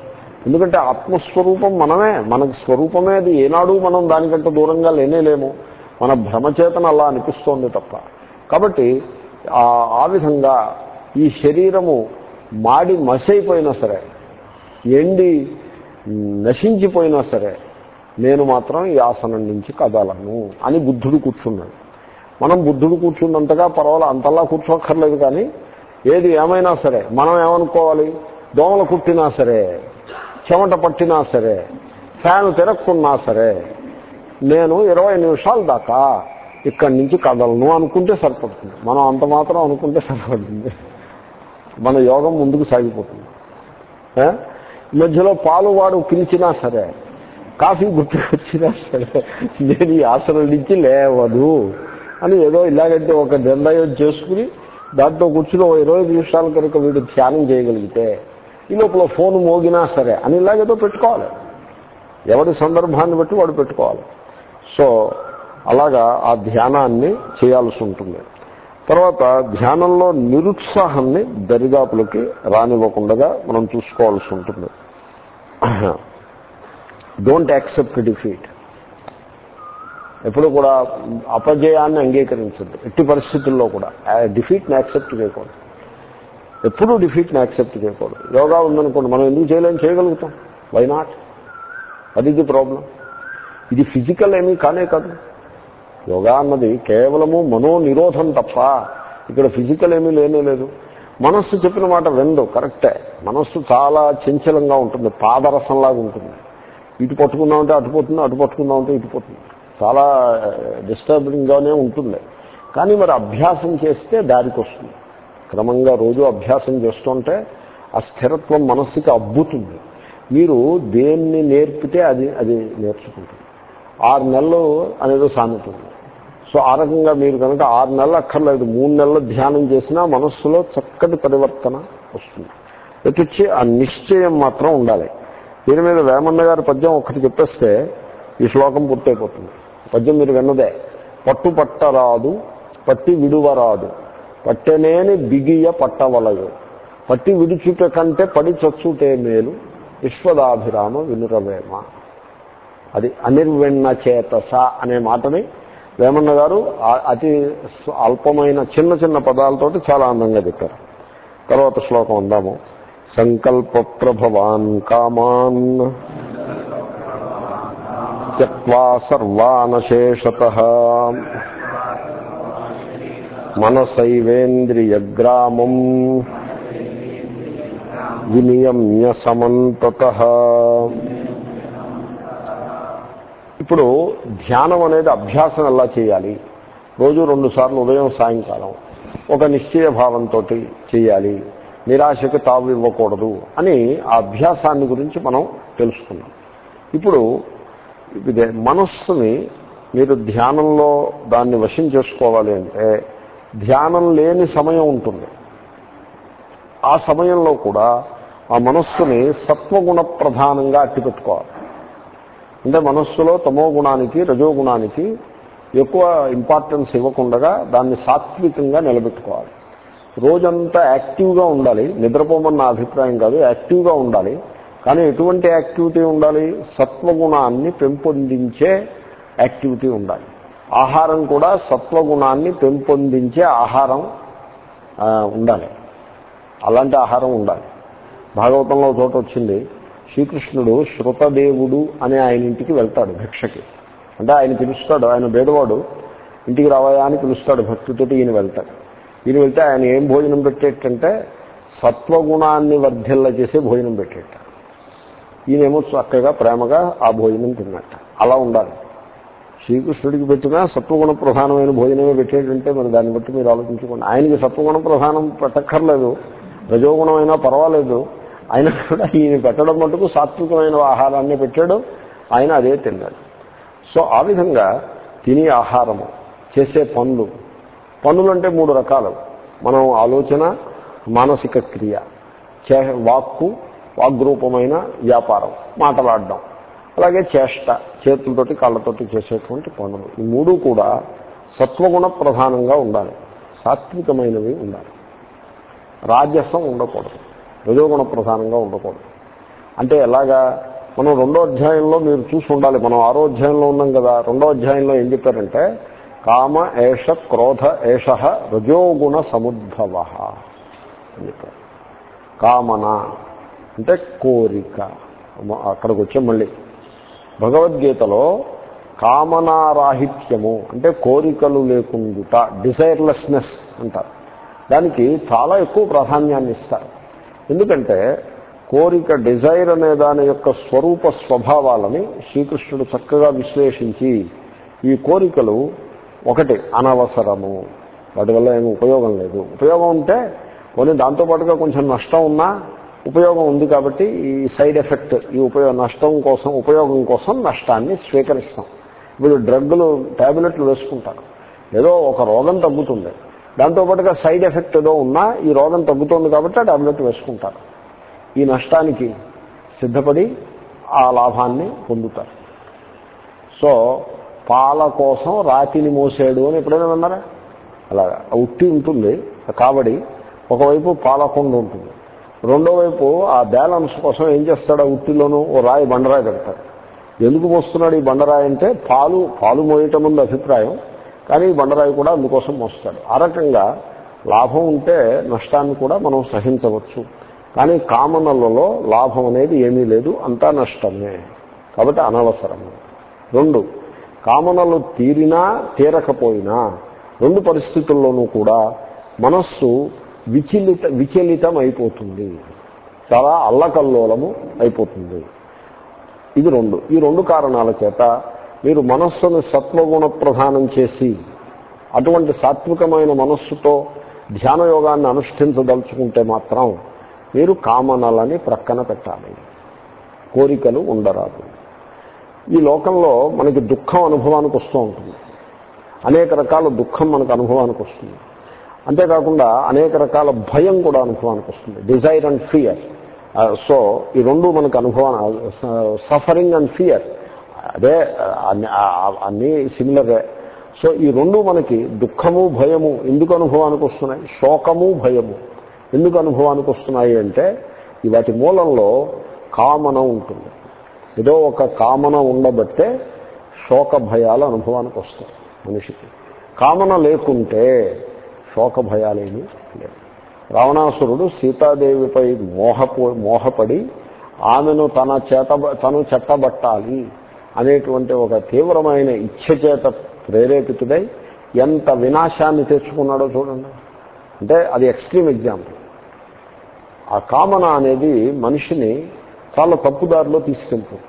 ఎందుకంటే ఆత్మస్వరూపం మనమే. మన స్వరూపమే అది. ఏనాడు మనం దానికంటే దూరంగా లేనేలేము మన భ్రమచేతన అలా అనిపిస్తోంది తప్ప. కాబట్టి ఆ విధంగా ఈ శరీరము మాడి మసైపోయినా సరే ఎండి నశించిపోయినా సరే నేను మాత్రం ఈ ఆసనం నుంచి కదలను అని బుద్ధుడు కూర్చున్నాడు. మనం బుద్ధుడు కూర్చున్నంతగా పర్వాలేదు అంతలా కూర్చోక్కర్లేదు కానీ ఏది ఏమైనా సరే మనం ఏమనుకోవాలి? దోమలు కుట్టినా సరే చెమట పట్టినా సరే ఫ్యాన్ తిరక్కున్నా సరే నేను ఇరవై నిమిషాల దాకా ఇక్కడి నుంచి కదలను అనుకుంటే సరిపడుతుంది. మనం అంత మాత్రం అనుకుంటే సరిపడుతుంది. మన యోగం ముందుకు సాగిపోతుంది. మధ్యలో పాలు వాడు పిలిచినా సరే కాఫీ గుర్తుకొచ్చినా సరే నేను ఈ ఆసనం నుంచి లేవదు అని ఏదో ఇలాగంటే ఒక నిర్ణయం చేసుకుని దాంట్లో కూర్చుని ఓ ఇరవై నిమిషాల కనుక వీడు ధ్యానం చేయగలిగితే ఈ లోపల ఫోన్ మోగినా సరే అని ఇలాగేదో పెట్టుకోవాలి. ఎవరి సందర్భాన్ని బట్టి వాడు పెట్టుకోవాలి. సో అలాగా ఆ ధ్యానాన్ని చేయాల్సి ఉంటుంది. తర్వాత ధ్యానంలో నిరుత్సాహాన్ని దరిదాపులకి రానివ్వకుండా మనం చూసుకోవాల్సి ఉంటుంది. డోంట్ యాక్సెప్ట్ డిఫీట్ ఎప్పుడు కూడా అపజయాన్ని అంగీకరించద్దు. ఎట్టి పరిస్థితుల్లో కూడా. డిఫీట్ని యాక్సెప్ట్ చేయకూడదు. ఎప్పుడూ డిఫీట్ని యాక్సెప్ట్ చేయకూడదు. యోగా ఉందనుకోండి మనం ఎందుకు చేయలేని చేయగలుగుతాం. వై నాట్ అది ఇది ప్రాబ్లం ఇది ఫిజికల్ ఏమీ కానే కాదు. యోగా అన్నది కేవలము మనోనిరోధం తప్ప ఇక్కడ ఫిజికల్ ఏమీ లేనే లేదు. మనస్సు చెప్పిన మాట విందు కరెక్టే. మనస్సు చాలా చంచలంగా ఉంటుంది పాదరసంలాగా ఉంటుంది. ఇటు పట్టుకుందామంటే అటు పోతుంది అటు పట్టుకుందామంటే ఇటు పోతుంది. చాలా డిస్టర్బింగ్గానే ఉంటుంది. కానీ మరి అభ్యాసం చేస్తే దారికి వస్తుంది క్రమంగా రోజు అభ్యాసం చేస్తుంటే ఆ స్థిరత్వం మనస్సుకి అబ్బుతుంది. మీరు దేన్ని నేర్పితే అది అది నేర్చుకుంటుంది. ఆరు నెలలు అనేది సామెత ఉంది. సో ఆ రకంగా మీరు కనుక ఆరు నెలలు అక్కర్లేదు మూడు నెలలు ధ్యానం చేసినా మనస్సులో చక్కటి పరివర్తన వస్తుంది. ఎటుచ్చి ఆ నిశ్చయం మాత్రం ఉండాలి. దీని మీద వేమన్న గారి పద్యం ఒకటి చెప్పేస్తే ఈ శ్లోకం పూర్తయిపోతుంది. పద్యం మీరు విన్నదే. పట్టు పట్టరాదు పట్టి విడువరాదు. పట్టనేని బిగియ పట్టవలయు. పట్టి విడుచుట కంటే పడి చచ్చుటే మేలు. విశ్వదాభిరామ వినురవేమ. అది అనిర్వెన్న చేతస అనే మాటని వేమన్న గారు అతి అల్పమైన చిన్న చిన్న పదాలతోటి చాలా అందంగా చెప్పారు. తర్వాత శ్లోకం అందాము. సంకల్ప ప్రభవాన్ కామాన్ త్యక్వా సర్వానశేషత మనసైవేంద్రియగ్రామం వినియమ్య సమంతత ఇప్పుడు ధ్యానం అనేది అభ్యాసం ఎలా చేయాలి? రోజు రెండుసార్లు ఉదయం సాయంకాలం. ఒక నిశ్చయ భావంతో చేయాలి. నిరాశకు తావు ఇవ్వకూడదు అని ఆ అభ్యాసాన్ని గురించి మనం తెలుసుకున్నాం. ఇప్పుడు ఇదే మనస్సుని మీరు ధ్యానంలో దాన్ని వశం చేసుకోవాలి అంటే ధ్యానం లేని సమయం ఉంటుంది. ఆ సమయంలో కూడా ఆ మనస్సుని సత్వగుణ ప్రధానంగా అట్టిపెట్టుకోవాలి. అంటే మనస్సులో తమో గుణానికి రజోగుణానికి ఎక్కువ ఇంపార్టెన్స్ ఇవ్వకుండా దాన్ని సాత్వికంగా నిలబెట్టుకోవాలి. రోజంతా యాక్టివ్గా ఉండాలి. నిద్రపోమని నా అభిప్రాయం కాదు యాక్టివ్గా ఉండాలి. కానీ ఎటువంటి యాక్టివిటీ ఉండాలి? సత్వగుణాన్ని పెంపొందించే యాక్టివిటీ ఉండాలి. ఆహారం కూడా సత్వగుణాన్ని పెంపొందించే ఆహారం ఉండాలి. అలాంటి ఆహారం ఉండాలి. భాగవతంలో చోట వచ్చింది. శ్రీకృష్ణుడు శృతదేవుడు అనే ఆయన ఇంటికి వెళ్తాడు భిక్షకి. అంటే ఆయన పిలుస్తాడు ఆయన బేదవాడు ఇంటికి రావాయా అని పిలుస్తాడు భక్తితోటి ఈయన వెళ్తాడు. ఈయన వెళ్తే ఆయన ఏం భోజనం పెట్టేటంటే సత్వగుణాన్ని వర్ధిల్ల చేసే భోజనం పెట్టేట. ఈయనేమో చక్కగా ప్రేమగా ఆ భోజనం తిన్నట్ట అలా ఉండాలి. శ్రీకృష్ణుడికి పెట్టినా సత్వగుణ ప్రధానమైన భోజనమే పెట్టేటంటే మరి దాన్ని బట్టి మీరు ఆలోచించుకోండి. ఆయనకి సత్వగుణ ప్రధానం పెట్టక్కర్లేదు. రజోగుణమైనా అయినా పర్వాలేదు. ఆయన కూడా ఈయన పెట్టడం మటుకు సాత్వికమైన ఆహారాన్ని పెట్టాడు. ఆయన అదే తిన్నాడు. సో ఆ విధంగా తినే ఆహారము చేసే పనులు. పనులు అంటే మూడు రకాలు. మనం ఆలోచన మానసిక క్రియ చే వాక్కు వాగ్రూపమైన వ్యాపారం మాటలాడడం. అలాగే చేష్ట చేతులతోటి కాళ్ళతోటి చేసేటువంటి పనులు. ఈ మూడు కూడా సత్వగుణ ప్రధానంగా ఉండాలి. సాత్వికమైనవి ఉండాలి. రాజసం ఉండకూడదు. రజోగుణ ప్రధానంగా ఉండకూడదు. అంటే ఎలాగా మనం రెండో అధ్యాయంలో మీరు చూసి ఉండాలి మనం ఆరో అధ్యాయంలో ఉన్నాం కదా రెండో అధ్యాయంలో ఏం చెప్పారంటే కామ ఏష క్రోధ ఏష రజోగుణ సముద్భవ అని చెప్పారు. కామన అంటే కోరిక. అక్కడికి వచ్చాం మళ్ళీ. భగవద్గీతలో కామనారాహిత్యము అంటే కోరికలు లేకుండుట డిజైర్లెస్నెస్ అంటారు. దానికి చాలా ఎక్కువ ప్రాధాన్యాన్ని ఇస్తారు. ఎందుకంటే కోరిక డిజైర్ అనే దాని యొక్క స్వరూప స్వభావాలని శ్రీకృష్ణుడు చక్కగా విశ్లేషించి ఈ కోరికలు ఒకటి అనవసరము. వాటి వల్ల ఏమి ఉపయోగం లేదు. ఉపయోగం ఉంటే కొన్ని దాంతోపాటుగా కొంచెం నష్టం ఉన్నా ఉపయోగం ఉంది కాబట్టి ఈ సైడ్ ఎఫెక్ట్ ఈ ఉపయోగ నష్టం కోసం ఉపయోగం కోసం నష్టాన్ని స్వీకరిస్తాం. ఇప్పుడు డ్రగ్గులు ట్యాబ్లెట్లు వేసుకుంటారు. ఏదో ఒక రోగం తగ్గుతుంది. దాంతోపాటుగా సైడ్ ఎఫెక్ట్ ఏదో ఉన్నా ఈ రోగం తగ్గుతోంది కాబట్టి ఆ టాబ్లెట్ వేసుకుంటారు. ఈ నష్టానికి సిద్ధపడి ఆ లాభాన్ని పొందుతారు. సో పాల కోసం రాతిని మోసాడు అని ఎప్పుడైనా విన్నారా? అలాగా ఆ ఉట్టి ఉంటుంది కాబట్టి కాబడి ఒకవైపు పాలకొండ ఉంటుంది. రెండో వైపు ఆ బ్యాలెన్స్ కోసం ఏం చేస్తాడు ఆ ఉట్టిలోనూ ఓ రాయి బండరాయి పెడతాడు. ఎందుకు మోస్తున్నాడు ఈ బండరాయి అంటే పాలు పాలు మోయటం ముందు అభిప్రాయం కానీ బండరాయి కూడా అందుకోసం మోస్తాడు. ఆ రకంగా లాభం ఉంటే నష్టాన్ని కూడా మనం సహించవచ్చు. కానీ కామనలలో లాభం అనేది ఏమీ లేదు అంతా నష్టమే. కాబట్టి అనవసరము. రెండు కామనలు తీరినా తీరకపోయినా రెండు పరిస్థితుల్లోనూ కూడా మనస్సు విచలిత విచలితం అయిపోతుంది చాలా అల్లకల్లోలము అయిపోతుంది. ఇది రెండు. ఈ రెండు కారణాల చేత మీరు మనస్సును సత్వగుణ ప్రధానం చేసి అటువంటి సాత్వికమైన మనస్సుతో ధ్యాన యోగాన్ని అనుష్ఠించదలుచుకుంటే మాత్రం మీరు కామనలని ప్రక్కన పెట్టాలి. కోరికలు ఉండరాదు. ఈ లోకంలో మనకి దుఃఖం అనుభవానికి వస్తూ ఉంటుంది. అనేక రకాల దుఃఖం మనకు అనుభవానికి వస్తుంది. అంతేకాకుండా అనేక రకాల భయం కూడా అనుభవానికి వస్తుంది. Desire and fear. సో ఈ రెండు మనకు అనుభవాన్ని సఫరింగ్ అండ్ ఫియర్. అదే అన్ని అన్నీ సిమిలరే సో ఈ రెండు మనకి దుఃఖము భయము ఎందుకు అనుభవానికి వస్తున్నాయి? శోకము భయము ఎందుకు అనుభవానికి వస్తున్నాయి అంటే వాటి మూలంలో కామన ఉంటుంది. ఏదో ఒక కామన ఉండబట్టే శోక భయాలు అనుభవానికి వస్తాయి మనిషికి. కామన లేకుంటే శోక భయాలేమీ లేవు. రావణాసురుడు సీతాదేవిపై మోహపో మోహపడి ఆమెను తన చేత తను చెట్టబట్టాలి. అనేటువంటి ఒక తీవ్రమైన ఇచ్ఛ చేత ప్రేరేపితుడై ఎంత వినాశాన్ని తెచ్చుకున్నాడో చూడండి. అంటే అది ఎక్స్ట్రీమ్ ఎగ్జాంపుల్. ఆ కామన అనేది మనిషిని చాలా తప్పుదారిలో తీసుకెళ్తుంది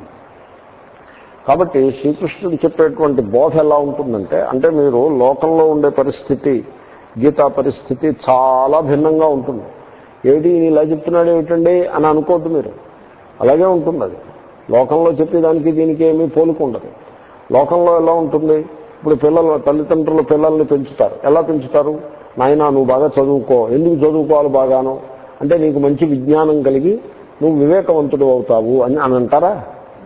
కాబట్టి శ్రీకృష్ణుడు చెప్పేటువంటి బోధ ఎలా ఉంటుందంటే అంటే మీరు లోకంలో ఉండే పరిస్థితి గీతా పరిస్థితి చాలా భిన్నంగా ఉంటుంది. ఏమిటి ఇలా చెప్తున్నాడు ఏమిటండి అని అనుకోవద్దు మీరు. అలాగే ఉంటుంది అది. లోకంలో చెప్పేదానికి దీనికి ఏమీ పోలుకుండదు లోకంలో ఎలా ఉంటుంది? ఇప్పుడు పిల్లలు తల్లిదండ్రులు పిల్లల్ని పెంచుతారు. ఎలా పెంచుతారు? నాయన నువ్వు బాగా చదువుకో. ఎందుకు చదువుకోవాలి బాగాను? అంటే నీకు మంచి విజ్ఞానం కలిగి నువ్వు వివేకవంతుడు అవుతావు అని అని అంటారా?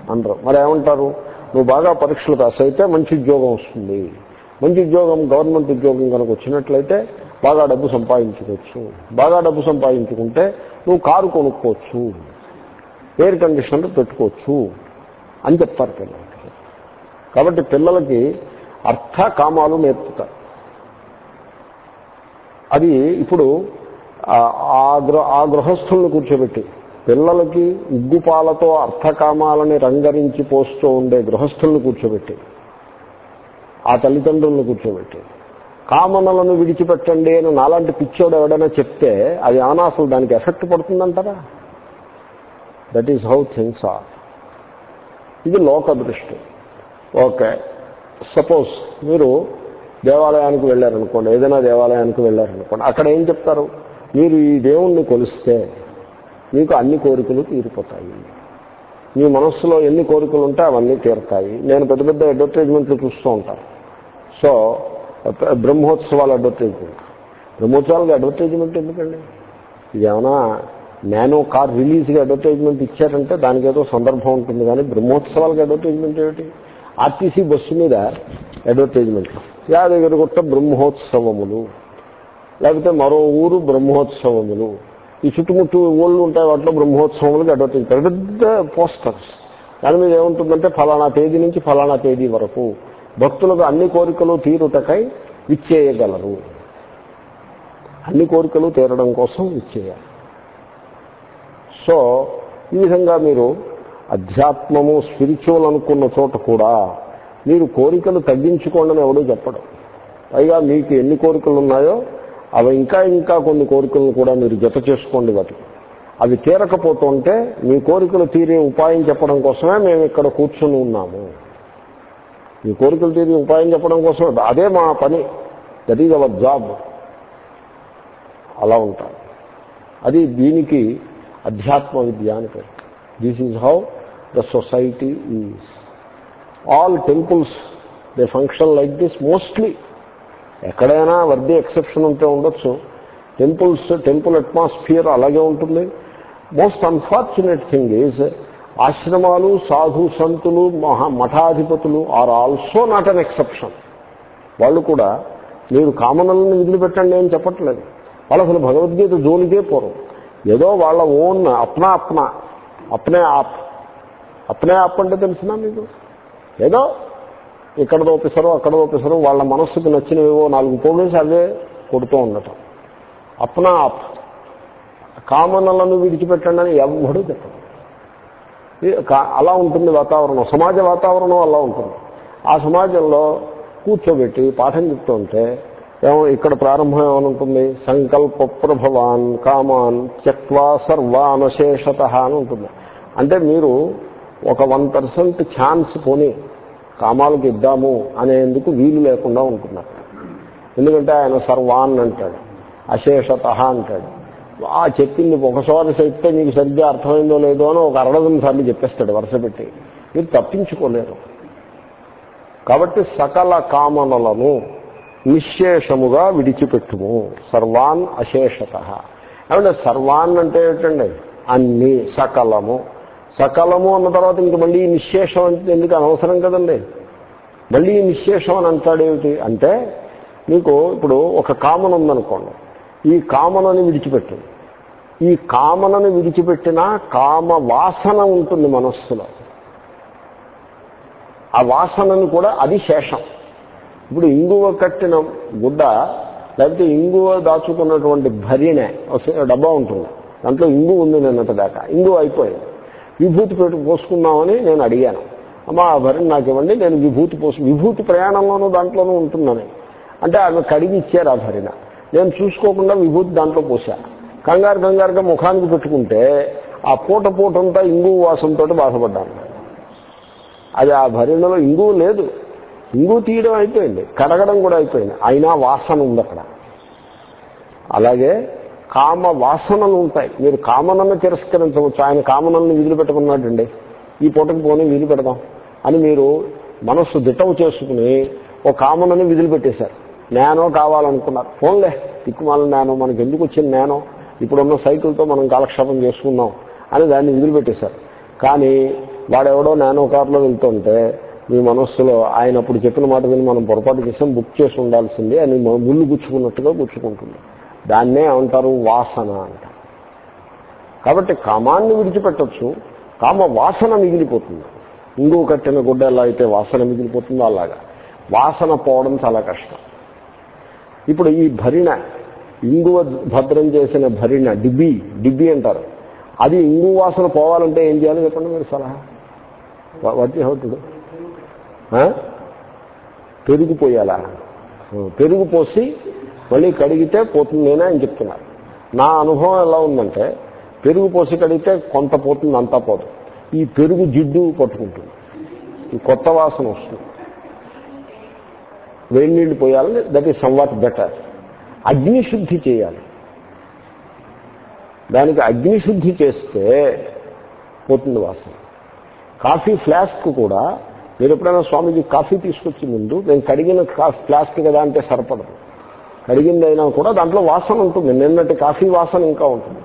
అనరు మరి ఏమంటారు? నువ్వు బాగా పరీక్షలు పాస్ అయితే మంచి ఉద్యోగం వస్తుంది. మంచి ఉద్యోగం గవర్నమెంట్ ఉద్యోగం కనుక వచ్చినట్లయితే బాగా డబ్బు సంపాదించుకోవచ్చు. బాగా డబ్బు సంపాదించుకుంటే నువ్వు కారు కొనుక్కోవచ్చు. ఎయిర్ కండిషనర్ పెట్టుకోవచ్చు అని చెప్తారు పిల్లలకి కాబట్టి పిల్లలకి అర్థ కామాలు నేర్పుతారు. అది ఇప్పుడు ఆ గృహ ఆ గృహస్థుల్ని కూర్చోబెట్టి పిల్లలకి ఉగ్గుపాలతో అర్థకామాలని రంగరించి పోస్తూ ఉండే గృహస్థుల్ని కూర్చోబెట్టి ఆ తల్లిదండ్రులను కూర్చోబెట్టి కామనలను విడిచిపెట్టండి అని నాలాంటి పిచ్చోడు ఎవడైనా చెప్తే అది ఆనాసులు అసలు దానికి effect పడుతుందంటారా? That is how things are ఇది లోక దృష్టి ఓకే. సపోజ్ మీరు దేవాలయానికి వెళ్ళారనుకోండి ఏదైనా దేవాలయానికి వెళ్ళారనుకోండి అక్కడ ఏం చెప్తారు? మీరు ఈ దేవుణ్ణి కొలిస్తే మీకు అన్ని కోరికలు తీరిపోతాయి. మీ మనస్సులో ఎన్ని కోరికలు ఉంటే అవన్నీ తీరుతాయి. నేను పెద్ద పెద్ద అడ్వర్టైజ్మెంట్లు చూస్తూ ఉంటాను. సో బ్రహ్మోత్సవాల అడ్వర్టైజ్మెంట్. బ్రహ్మోత్సవాలకి అడ్వర్టైజ్మెంట్ ఎందుకండి? ఇదేమన్నా ఏమైనా నానో కార్ రిలీజ్గా అడ్వర్టైజ్మెంట్ ఇచ్చారంటే దానికి ఏదో సందర్భం ఉంటుంది కానీ బ్రహ్మోత్సవాలకు అడ్వర్టైజ్మెంట్ ఏమిటి? ఆర్టీసీ బస్సు మీద అడ్వర్టైజ్మెంట్. యాదగిరిగుట్ట బ్రహ్మోత్సవములు. లేకపోతే మరో ఊరు బ్రహ్మోత్సవములు. ఈ చుట్టుముట్టు ఊళ్ళు ఉంటాయి వాటిలో బ్రహ్మోత్సవములకు అడ్వర్టైజ్ పెద్ద పెద్ద పోస్టర్స్. దాని మీద ఏముంటుందంటే ఫలానా తేదీ నుంచి ఫలానా తేదీ వరకు. భక్తులకు అన్ని కోరికలు తీరుటకై విచ్చేయగలరు. అన్ని కోరికలు తీరడం కోసం విచ్చేయాలి. సో ఈ విధంగా మీరు అధ్యాత్మము స్పిరిచువల్ అనుకున్న చోట కూడా మీరు కోరికలు తగ్గించుకోండి అని ఎవడూ చెప్పడం. పైగా మీకు ఎన్ని కోరికలు ఉన్నాయో అవి ఇంకా ఇంకా కొన్ని కోరికలను కూడా మీరు జత చేసుకోండి వాటికి. అవి తీరకపోతుంటే మీ కోరికలు తీరే ఉపాయం చెప్పడం కోసమే మేము ఇక్కడ కూర్చుని ఉన్నాము. మీ కోరికలు తీరే ఉపాయం చెప్పడం కోసం అదే మా పని. దట్ ఈజ్ అవర్ జాబ్ అలా ఉంటాం. అది దీనికి అధ్యాత్మ విద్య అని పేరు. This is how the society is all temples they function like this mostly ఎక్కడైనా వర్ది ఎక్సెప్షన్ ఉంటే ఉండొచ్చు. టెంపుల్స్ టెంపుల్ అట్మాస్ఫియర్ అలాగే ఉంటుంది. మోస్ట్ అన్ఫార్చునేట్ థింగ్ ఈజ్ ఆశ్రమాలు సాధు సంతులు మహా మఠాధిపతులు are also not an exception వాళ్ళు కూడా మీరు కామనలను వదిలిపెట్టండి అని చెప్పట్లేదు. వాళ్ళు అసలు భగవద్గీత జోలికే పోరు. ఏదో వాళ్ళ ఓన్ అప్నా అప్నా. అప్నే ఆప్. అప్నే ఆప్ అంటే తెలిసినా మీకు? ఏదో ఇక్కడ దోపిస్తారు అక్కడ దోపిస్తారు వాళ్ళ మనస్సుకు నచ్చినవేవో నాలుగు పోగేసి అవే కొడుతూ ఉండటం. అప్నా ఆప్. కామనలను విడిచిపెట్టండి అని ఎవడూ చెప్పడు. అలా ఉంటుంది వాతావరణం. సమాజ వాతావరణం అలా ఉంటుంది. ఆ సమాజంలో కూర్చోబెట్టి పాఠం చెప్తూ ఉంటే ఇక్కడ ప్రారంభం ఏమనుంటుంది? సంకల్ప ప్రభవాన్ కామాన్ త్యక్వా సర్వానశేషత అని ఉంటుంది అంటే మీరు ఒక వన్ పర్సెంట్ ఛాన్స్ పోని కామాలకు ఇద్దాము అనేందుకు వీలు లేకుండా ఉంటున్నారు. ఎందుకంటే ఆయన సర్వాన్ అంటాడు అశేషత అంటాడు. ఆ చెప్పింది ఒకసారి చెప్తే నీకు సరిగ్గా అర్థమైందో లేదో అని ఒక అరడదం సార్లు చెప్పేస్తాడు వరుస పెట్టి. మీరు తప్పించుకోలేరు. కాబట్టి సకల కామనలను నిశ్శేషముగా విడిచిపెట్టుము. సర్వాన్ అశేషత. ఏమంటే సర్వాన్ అంటే ఏంటండి అన్ని సకలము. సకలము అన్న తర్వాత ఇంక మళ్ళీ ఈ నిశ్శేషం అంటే ఎందుకు అనవసరం కదండి? మళ్ళీ ఈ నిశ్శేషం అని అంటాడేమిటి అంటే మీకు ఇప్పుడు ఒక కామన్ ఉందనుకోండి. ఈ కామనని విడిచిపెట్టు. ఈ కామనని విడిచిపెట్టినా కామ వాసన ఉంటుంది మనస్సులో. ఆ వాసనని కూడా అది శేషం. ఇప్పుడు ఇంగువ కట్టిన గుడ్డ లేకపోతే ఇంగువ దాచుకున్నటువంటి భరిణె ఒక డబ్బా ఉంటుంది. దాంట్లో ఇంగు ఉంది నిన్నటిదాకా ఇంగు అయిపోయింది. విభూతి పెట్టి పోసుకుందామని నేను అడిగాను. అమ్మ ఆ భరిణి నాకు ఇవ్వండి నేను విభూతి పోసు విభూతి ప్రయాణంలోనూ దాంట్లోనూ ఉంటుందని అంటే ఆమె కడిగి ఇచ్చారు ఆ భరిణ. నేను చూసుకోకుండా విభూతి దాంట్లో పోసా. కంగారు కంగారుగా ముఖానికి పెట్టుకుంటే ఆ పూట పూటంతా ఇంగు వాసంతో బాధపడ్డాను. అది ఆ భరిణలో ఇంగువ లేదు. ఇంగువ తీయడం అయిపోయింది కడగడం కూడా అయిపోయింది. అయినా వాసన ఉంది అక్కడ. అలాగే కామ వాసనలు ఉంటాయి. మీరు కామనను తిరస్కరించవచ్చు. ఆయన కామనల్ని వదిలిపెట్టుకున్నాడండి ఈ పూటకు పోనీ వీధులు పెడదాం అని మీరు మనస్సు దిట్టవు చేసుకుని ఓ కామనని విదిలిపెట్టేశారు నేనో కావాలనుకున్నారు. ఫోన్లే తిక్కుమాల నేను మనకి ఎందుకు వచ్చింది నేను? ఇప్పుడున్న సైకిల్తో మనం కాలక్షేపం చేసుకున్నాం అని దాన్ని వదిలిపెట్టేశారు కానీ వాడెవడో నానో కారులో వెళ్తుంటే మీ మనస్సులో ఆయన అప్పుడు చెప్పిన మాట విని మనం పొరపాటు చేసాం బుక్ చేసి ఉండాల్సిందే అని ముళ్ళు గుచ్చుకున్నట్టుగా గుచ్చుకుంటుంది. దాన్నే అంటారు వాసన అంటారు. కాబట్టి కామాన్ని విడిచిపెట్టచ్చు కామ వాసన మిగిలిపోతుంది. ఇంగు కట్టిన గుడ్డ ఎలా అయితే వాసన మిగిలిపోతుందో అలాగా. వాసన పోవడం చాలా కష్టం. ఇప్పుడు ఈ భరిణ ఇంగువ భద్రం చేసిన భరిణ డిబ్బి డిబ్బి అంటారు. అది ఇంగు వాసన పోవాలంటే ఏం చేయాలి చెప్పండి మీరు సలహా. వట్టి హౌటుడు పెరుగు పోయాలా పెరుగు పోసి మళ్ళీ కడిగితే పోతుంది నేనే అని చెప్తున్నారు నా అనుభవం ఎలా ఉందంటే పెరుగు పోసి కడిగితే కొంత పోతుంది అంతా పోదు. ఈ పెరుగు జిడ్డు పట్టుకుంటుంది. ఈ కొత్త వాసన వస్తుంది. వేడి నీళ్ళు పోయాలని దట్ ఈస్ సమ్వాట్ బెటర్ అగ్నిశుద్ధి చేయాలి. దానికి అగ్నిశుద్ధి చేస్తే పోతుంది వాసన. కాఫీ ఫ్లాస్క్ కూడా మీరు ఎప్పుడైనా స్వామీజీ కాఫీ తీసుకొచ్చే ముందు నేను కడిగిన కా- ఫ్లాస్క్ కదా అంటే సరిపడదు. కడిగిందైనా కూడా దాంట్లో వాసన ఉంటుంది. నిన్నటి కాఫీ వాసన ఇంకా ఉంటుంది.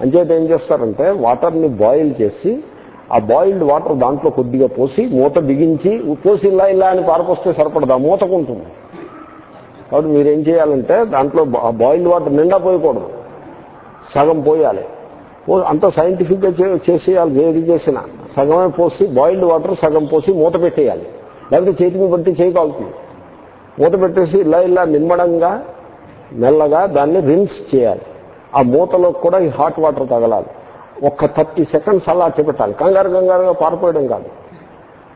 అంచేత ఏం చేస్తారంటే వాటర్ని బాయిల్ చేసి ఆ బాయిల్డ్ వాటర్ దాంట్లో కొద్దిగా పోసి మూత బిగించి పోసి ఇలా ఇలా అని పారపోస్తే సరిపడదు. ఆ మూతకు ఉంటుంది కాబట్టి మీరేం చేయాలంటే దాంట్లో బాయిల్డ్ వాటర్ నిండా పోయకూడదు. సగం పోయాలి. అంత సైంటిఫిక్గా చేసేయాలి ఏది చేసినా సగమే పోసి బాయిల్డ్ వాటర్ సగం పోసి మూత పెట్టేయాలి. లేకపోతే చేతికి బట్టి చేయి కాలుతుంది. మూత పెట్టేసి ఇలా ఇలా నిమ్మడంగా మెల్లగా దాన్ని రిన్స్ చేయాలి. ఆ మూతలో కూడా ఈ హాట్ వాటర్ తగలాలి. ఒక్క థర్టీ సెకండ్స్ అలా అట్టి కంగారు కంగారుగా పారిపోయడం కాదు.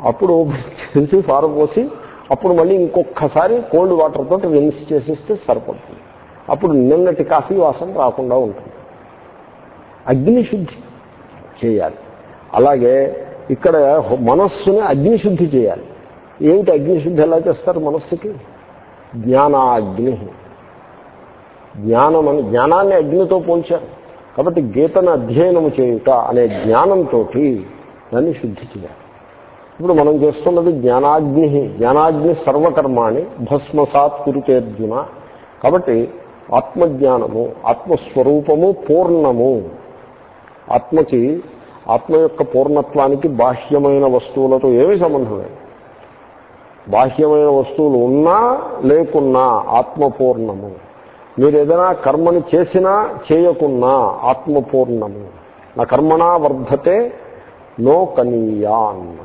అప్పుడు చేసి పారపోసి అప్పుడు మళ్ళీ ఇంకొకసారి కోల్డ్ వాటర్ తోటి రిన్స్ చేసేస్తే సరిపడుతుంది. అప్పుడు నిన్నటి కాఫీ వాసన రాకుండా ఉంటుంది. అగ్నిశుద్ధి చేయాలి. అలాగే ఇక్కడ మనస్సుని అగ్నిశుద్ధి చేయాలి. ఏమిటి అగ్నిశుద్ధి ఎలా చేస్తారు మనస్సుకి? జ్ఞానాగ్ని. జ్ఞానం అని జ్ఞానాన్ని అగ్నితో పోల్చారు. కాబట్టి గీతను అధ్యయనము చేయుట అనే జ్ఞానంతో దాన్ని శుద్ధి చేయాలి. ఇప్పుడు మనం చేస్తున్నది జ్ఞానాగ్ని. జ్ఞానాగ్ని సర్వకర్మాణి భస్మసాత్ కురుతేర్జున కాబట్టి ఆత్మజ్ఞానము ఆత్మస్వరూపము పూర్ణము. ఆత్మకి ఆత్మ యొక్క పూర్ణత్వానికి బాహ్యమైన వస్తువులతో ఏమీ సంబంధం లేదు. బాహ్యమైన వస్తువులు ఉన్నా లేకున్నా ఆత్మపూర్ణము. మీరు ఏదైనా కర్మని చేసినా చేయకున్నా ఆత్మపూర్ణము. నా కర్మణా వర్ధతే నో కనీయాన్.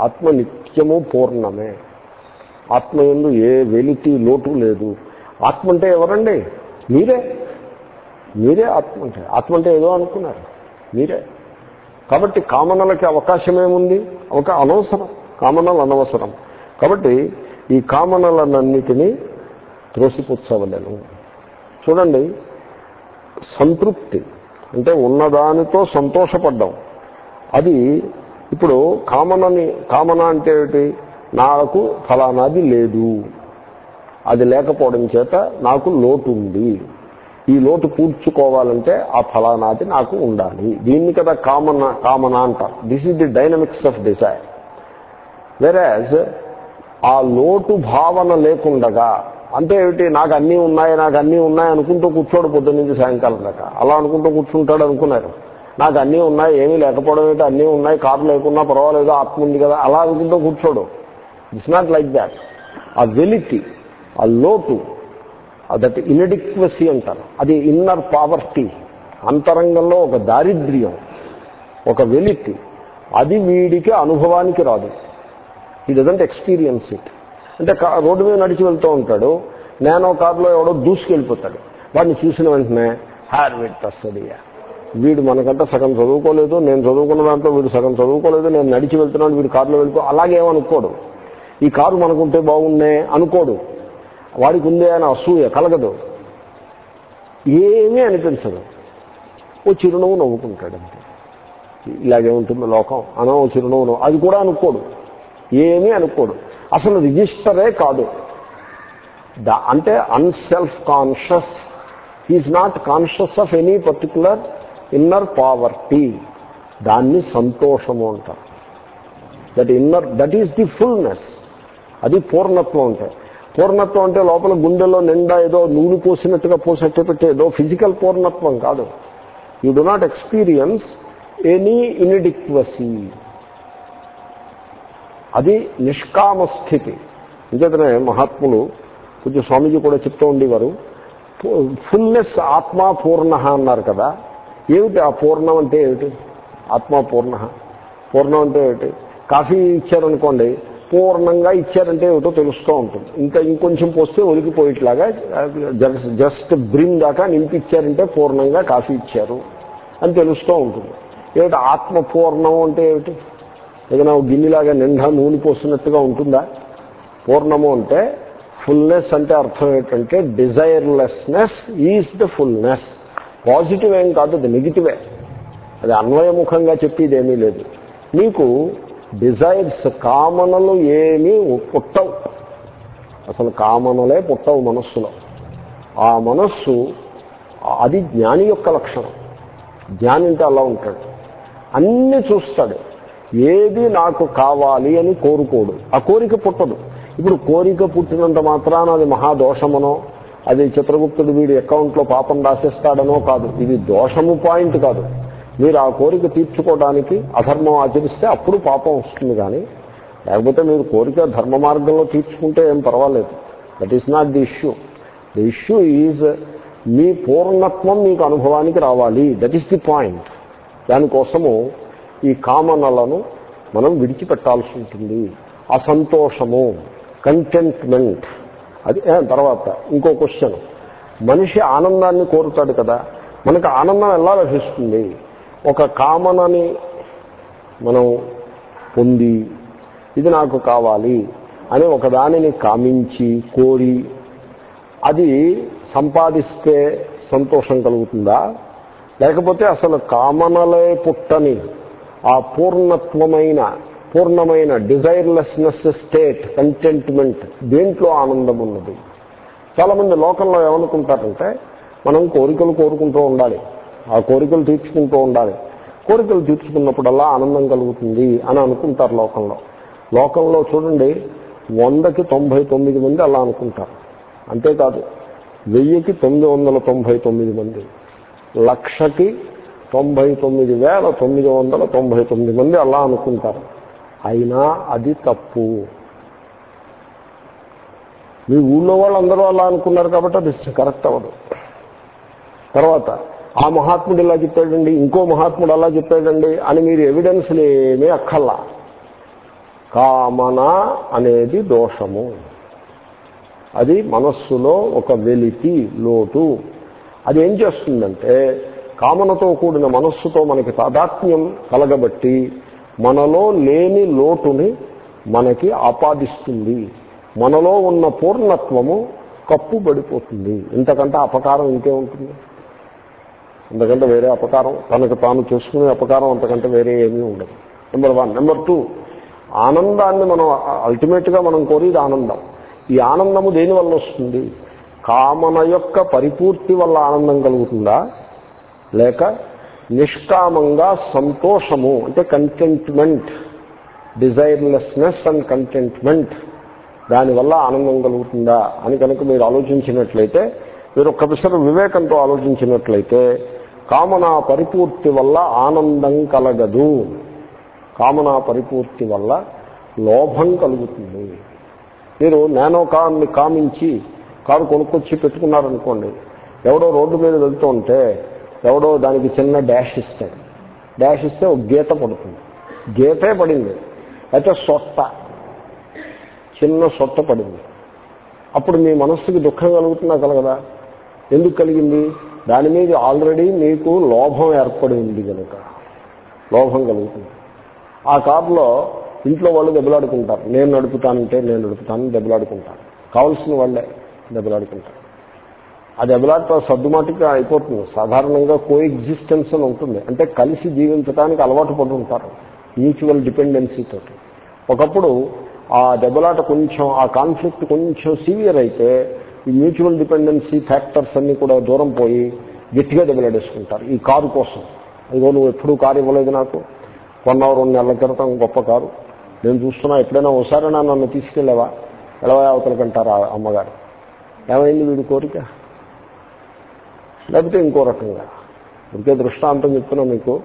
ఆత్మ నిత్యము పూర్ణమే. ఆత్మ ఎందు ఏ వెలితి లోటు లేదు. ఆత్మ అంటే ఎవరండి? మీరే. మీరే ఆత్మ అంటే ఆత్మ అంటే ఏదో అనుకున్నారు. మీరే. కాబట్టి కామనలకి అవకాశం ఏముంది ఒక అనవసరం. కామనలు అనవసరం. కాబట్టి ఈ కామనలన్నిటినీ త్రోసిపుచ్చవలను. చూడండి సంతృప్తి అంటే ఉన్నదానితో సంతోషపడ్డాం. అది ఇప్పుడు కామనని కామన అంటే ఏమిటి? నాకు ఫలానాది లేదు. అది లేకపోవడం చేత నాకు లోటు ఉంది ఈ లోటు పూడ్చుకోవాలంటే ఆ ఫలానాది నాకు ఉండాలి. దీన్ని కదా కామన కామన అంటారు. This is the dynamics of desire whereas ఆ లోటు భావన లేకుండగా అంటే ఏమిటి? నాకు అన్నీ ఉన్నాయి నాకు అన్నీ ఉన్నాయి అనుకుంటూ కూర్చోడు పొద్దు నుంచి సాయంకాలం దాకా. అలా అనుకుంటూ కూర్చుంటాడు అనుకున్నారు. నాకు అన్నీ ఉన్నాయి ఏమీ లేకపోవడం ఏంటి అన్నీ ఉన్నాయి కారు లేకున్నా పర్వాలేదు ఆత్మ ఉంది కదా అలా అనుకుంటూ కూర్చోడు. ఇట్స్ నాట్ లైక్ దాట్ ఆ వెలితి ఆ లోటు దట్ ఇన్ఎడిక్వసీ అంటారు. అది ఇన్నర్ పావర్టీ. అంతరంగంలో ఒక దారిద్ర్యం ఒక వెలితి. అది వీడికి అనుభవానికి రాదు. ఈ డజంట్ ఎక్స్పీరియన్స్ ఇట్ అంటే రోడ్డు మీద నడిచి వెళ్తూ ఉంటాడు. నేనో కారులో ఎవడో దూసుకెళ్ళిపోతాడు. వాడిని చూసిన వెంటనే హ్యార్ వెట్ వీడు మనకంటే సగం చదువుకోలేదు. నేను చదువుకున్న దాంట్లో వీడు సగం చదువుకోలేదు. నేను నడిచి వెళ్తున్నాడు వీడు కారులో వెళ్ళిపో అలాగేమనుకోడు ఈ కారు మనకుంటే బాగుండే అనుకోడు. వాడికి ఉందే అని అసూయ కలగదు. ఏమీ అనిపించదు. ఓ చిరునవ్వు నవ్వుకుంటాడు అంతే ఇలాగే ఉంటుంది లోకం. అనో చిరునవ్వు నవ్వు. అది కూడా అనుకోడు. ఏమీ అనుకోడు. అసలు రిజిస్టరే కాదు. ద అంటే unselfconscious is not conscious of any particular inner poverty. దాన్ని సంతోషము అంటారు. That inner that is the fullness. అది పూర్ణత్వం ఉంటాయి పూర్ణత్వం అంటే లోపల గుండెలో నిండా ఏదో నూనె పోసినట్టుగా పోసట్టు పెట్టే ఏదో ఫిజికల్ పూర్ణత్వం కాదు. You do not experience any inadequacy అది నిష్కామ స్థితి. అంచేతనే మహాత్ములు కొంచెం స్వామీజీ కూడా చెప్తూ ఉండేవారు ఫుల్నెస్ ఆత్మా పూర్ణ అన్నారు కదా. ఏమిటి ఆ పూర్ణం అంటే ఏమిటి? ఆత్మా పూర్ణ. పూర్ణం అంటే ఏమిటి? కాఫీ ఇచ్చారనుకోండి పూర్ణంగా ఇచ్చారంటే ఏమిటో తెలుస్తూ ఉంటుంది. ఇంకా ఇంకొంచెం పోస్తే ఒలికిపోయేట్లాగా జస్ట్ బ్రిమ్ దాకా నింపిచ్చారంటే పూర్ణంగా కాఫీ ఇచ్చారు అని తెలుస్తూ ఉంటుంది. ఏమిటి ఆత్మ పూర్ణం అంటే ఏమిటి? ఏదైనా గిన్నెలాగా నిండా నూనె పోస్తున్నట్టుగా ఉంటుందా? పూర్ణము అంటే ఫుల్నెస్ అంటే అర్థం ఏంటంటే desirelessness is the fullness. Positive ఏం కాదు అది నెగిటివే. అది అన్వయముఖంగా చెప్పేది ఏమీ లేదు. నీకు డిజైర్స్ కామనలు ఏమీ పుట్టవు. అసలు కామనలే పుట్టవు మనస్సులో. ఆ మనస్సు అది జ్ఞాని యొక్క లక్షణం. జ్ఞాని అంటే అలా ఉంటాడు. అన్నీ చూస్తాడు. ఏది నాకు కావాలి అని కోరుకోడు. ఆ కోరిక పుట్టదు. ఇప్పుడు కోరిక పుట్టినంత మాత్రాన అది మహాదోషమనో అది చిత్రగుప్తుడు వీడి అకౌంట్లో పాపం రాసేస్తాడనో కాదు. ఇది దోషము పాయింట్ కాదు. మీరు ఆ కోరిక తీర్చుకోవడానికి అధర్మం ఆచరిస్తే అప్పుడు పాపం వస్తుంది కానీ లేకపోతే మీరు కోరిక ధర్మ మార్గంలో తీర్చుకుంటే ఏం పర్వాలేదు. That is not the issue the issue is మీ పూర్ణత్వం మీకు అనుభవానికి రావాలి. దట్ ఈస్ ది పాయింట్ దానికోసము ఈ కామనలను మనం విడిచిపెట్టాల్సి ఉంటుంది. అసంతోషము కంటెంట్మెంట్ అది తర్వాత ఇంకో క్వశ్చన్ మనిషి ఆనందాన్ని కోరుతాడు కదా. మనకు ఆనందం ఎలా లభిస్తుంది? ఒక కామనని మనం పొంది ఇది నాకు కావాలి అని ఒక దానిని కామించి కోరి అది సంపాదిస్తే సంతోషం కలుగుతుందా? లేకపోతే అసలు కామనలే పుట్టని ఆ పూర్ణత్వమైన పూర్ణమైన డిజైర్లెస్నెస్ స్టేట్ కంటెంట్మెంట్ దేంట్లో ఆనందం ఉన్నది? చాలామంది లోకంలో ఏమనుకుంటారంటే మనం కోరికలు కోరుకుంటూ ఉండాలి. ఆ కోరికలు తీర్చుకుంటూ ఉండాలి. కోరికలు తీర్చుకున్నప్పుడల్లా ఆనందం కలుగుతుంది అని అనుకుంటారు లోకంలో. లోకంలో చూడండి వందకి తొంభై తొమ్మిది మంది అలా అనుకుంటారు. అంతేకాదు వెయ్యికి తొమ్మిది వందల తొంభై తొమ్మిది మంది లక్షకి తొంభై తొమ్మిది వేల తొమ్మిది వందల తొంభై తొమ్మిది మంది అలా అనుకుంటారు. అయినా అది తప్పు. మీ ఊళ్ళో వాళ్ళందరూ అలా అనుకున్నారు కాబట్టి అది కరెక్ట్ అవ్వదు. తర్వాత ఆ మహాత్ముడు ఇలా చెప్పాడండి ఇంకో మహాత్ముడు అలా చెప్పాడండి అని మీరు ఎవిడెన్స్లు ఏమీ అక్కల్లా కామన అనేది దోషము. అది మనస్సులో ఒక వెలితి లోటు అది ఏం చేస్తుందంటే కామనతో కూడిన మనస్సుతో మనకి తాదాత్మ్యం కలగబట్టి మనలో లేని లోటుని మనకి ఆపాదిస్తుంది. మనలో ఉన్న పూర్ణత్వము కప్పుబడిపోతుంది. ఇంతకంటే అపకారం ఇంకే ఉంటుంది అంతకంటే వేరే అపకారం తనకు తాను చేసుకునే అపకారం అంతకంటే వేరే ఏమీ ఉండదు. నెంబర్ వన్ నెంబర్ టూ ఆనందాన్ని మనం అల్టిమేట్గా మనం కోరేది ఆనందం. ఈ ఆనందము దేని వల్ల వస్తుంది? కామన యొక్క పరిపూర్తి వల్ల ఆనందం కలుగుతుందా? లేక నిష్కామంగా సంతోషము అంటే కంటెంట్మెంట్ డిజైర్లెస్నెస్ అండ్ కంటెంట్మెంట్ దానివల్ల ఆనందం కలుగుతుందా? అని కనుక మీరు ఆలోచించినట్లయితే మీరు ఒక్కసారి వివేకంతో ఆలోచించినట్లయితే కామనా పరిపూర్తి వల్ల ఆనందం కలగదు. కామనా పరిపూర్తి వల్ల లోభం కలుగుతుంది. మీరు నానో కాన్ని కామించి కారు కొనుక్కొచ్చి పెట్టుకున్నారనుకోండి ఎవడో రోడ్డు మీద వెళ్తూ ఉంటే ఎవడో దానికి చిన్న డాష్ ఇస్తాడు. డాష్ ఇస్తే ఒక గీత పడుతుంది. గీతే పడింది. అయితే సొట్ట చిన్న సొట్ట పడింది. అప్పుడు మీ మనస్సుకి దుఃఖం కలుగుతున్నా కలగదా? ఎందుకు కలిగింది? దాని మీద ఆల్రెడీ మీకు లోభం ఏర్పడి ఉంది కనుక లోభం కలుగుతుంది. ఆ కారులో ఇంట్లో వాళ్ళు దెబ్బలాడుకుంటారు. నేను నడుపుతానంటే నేను నడుపుతాను దెబ్బలాడుకుంటాను. కావాల్సిన వాళ్ళే దెబ్బలాడుకుంటారు. ఆ దెబ్బలాట సర్దుమాటిగా అయిపోతుంది. సాధారణంగా కో ఎగ్జిస్టెన్స్ అని ఉంటుంది. అంటే కలిసి జీవించడానికి అలవాటు పడి ఉంటారు. మ్యూచువల్ డిపెండెన్సీ తోటి. ఒకప్పుడు ఆ దెబ్బలాట కొంచెం ఆ కాన్ఫ్లిక్ట్ కొంచెం సీవియర్ అయితే ఈ మ్యూచువల్ డిపెండెన్సీ ఫ్యాక్టర్స్ అన్నీ కూడా దూరం పోయి గట్టిగా దెబ్బలాడేసుకుంటారు. ఈ కారు కోసం. అదిగో నువ్వు ఎప్పుడూ కారు ఇవ్వలేదు నాకు. వన్ అవర్ రెండు నెలల క్రితం గొప్ప కారు. నేను చూస్తున్నా ఎప్పుడైనా ఒకసారైనా నన్ను తీసుకెళ్ళావా? ఎలా అవతలకంటారు ఆ అమ్మగారు? ఏమైంది వీడి కోరిక? లేకపోతే ఇంకో రకంగా. ఇంకే దృష్టాంతం చెప్తున్నా మీకు.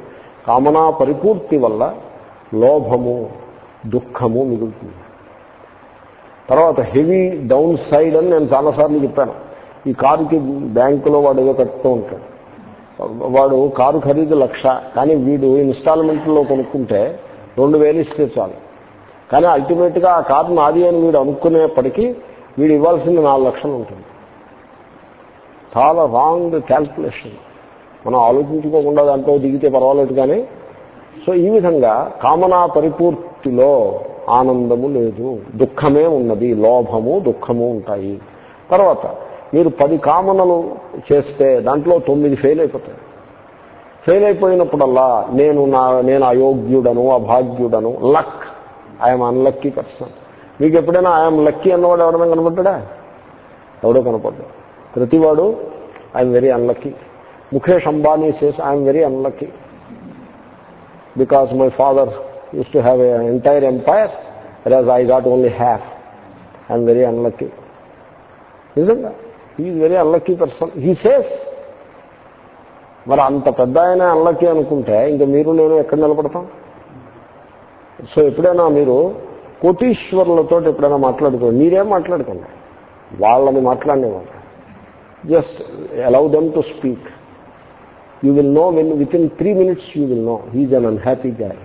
కామనా పరిపూర్తి వల్ల లోభము దుఃఖము మిగులుతుంది. తర్వాత హెవీ డౌన్ సైడ్ అని నేను చాలాసార్లు చెప్పాను. ఈ కారుకి బ్యాంకులో వాడు ఏదో కట్టుతూ ఉంటాడు. వాడు కారు ఖరీదు లక్ష కానీ వీడు ఇన్స్టాల్మెంట్లో కొనుక్కుంటే రెండు వేలు ఇస్తే చాలు. కానీ అల్టిమేట్గా ఆ కారు నాది అని వీడు అనుకునేప్పటికీ వీడు ఇవ్వాల్సింది నాలుగు లక్షలు ఉంటుంది. చాలా రాంగ్ క్యాల్కులేషన్ మనం ఆలోచించుకోకుండా దాంట్లో దిగితే పర్వాలేదు కానీ సో ఈ విధంగా కామనా పరిపూర్తిలో ఆనందము లేదు. దుఃఖమే ఉన్నది లోభము దుఃఖము ఉంటాయి. తర్వాత మీరు పది కామనలు చేస్తే దాంట్లో తొమ్మిది ఫెయిల్ అయిపోతాయి. ఫెయిల్ అయిపోయినప్పుడల్లా నేను నా నేను అయోగ్యుడను అభాగ్యుడను లక్ ఐఎమ్ అన్లక్కీ పర్సన్ మీకు ఎప్పుడైనా ఐఎమ్ లక్కీ అన్నవాడు ఎవరైనా కనపడ్డా ఎవడో కనపడ్డా ప్రతివాడు I'm very unlucky Mukesh Ambani says I'm very unlucky because my father used to have a entire empire whereas I got only half I'm very unlucky నిజంగా is very unlucky person he says మరి అంత పెద్ద ఆయన unlucky అనుకుంటే ఇంకా మీరు నేను ఎక్కడ నిలబడతాం? సో ఎప్పుడైనా మీరు కోటీశ్వరులతో ఎప్పుడైనా మాట్లాడుకోండి మీరేం మాట్లాడుకోండి. వాళ్ళని మాట్లాడేవాళ్ళు just allow them to speak you will know when within three minutes you will know he's an unhappy guy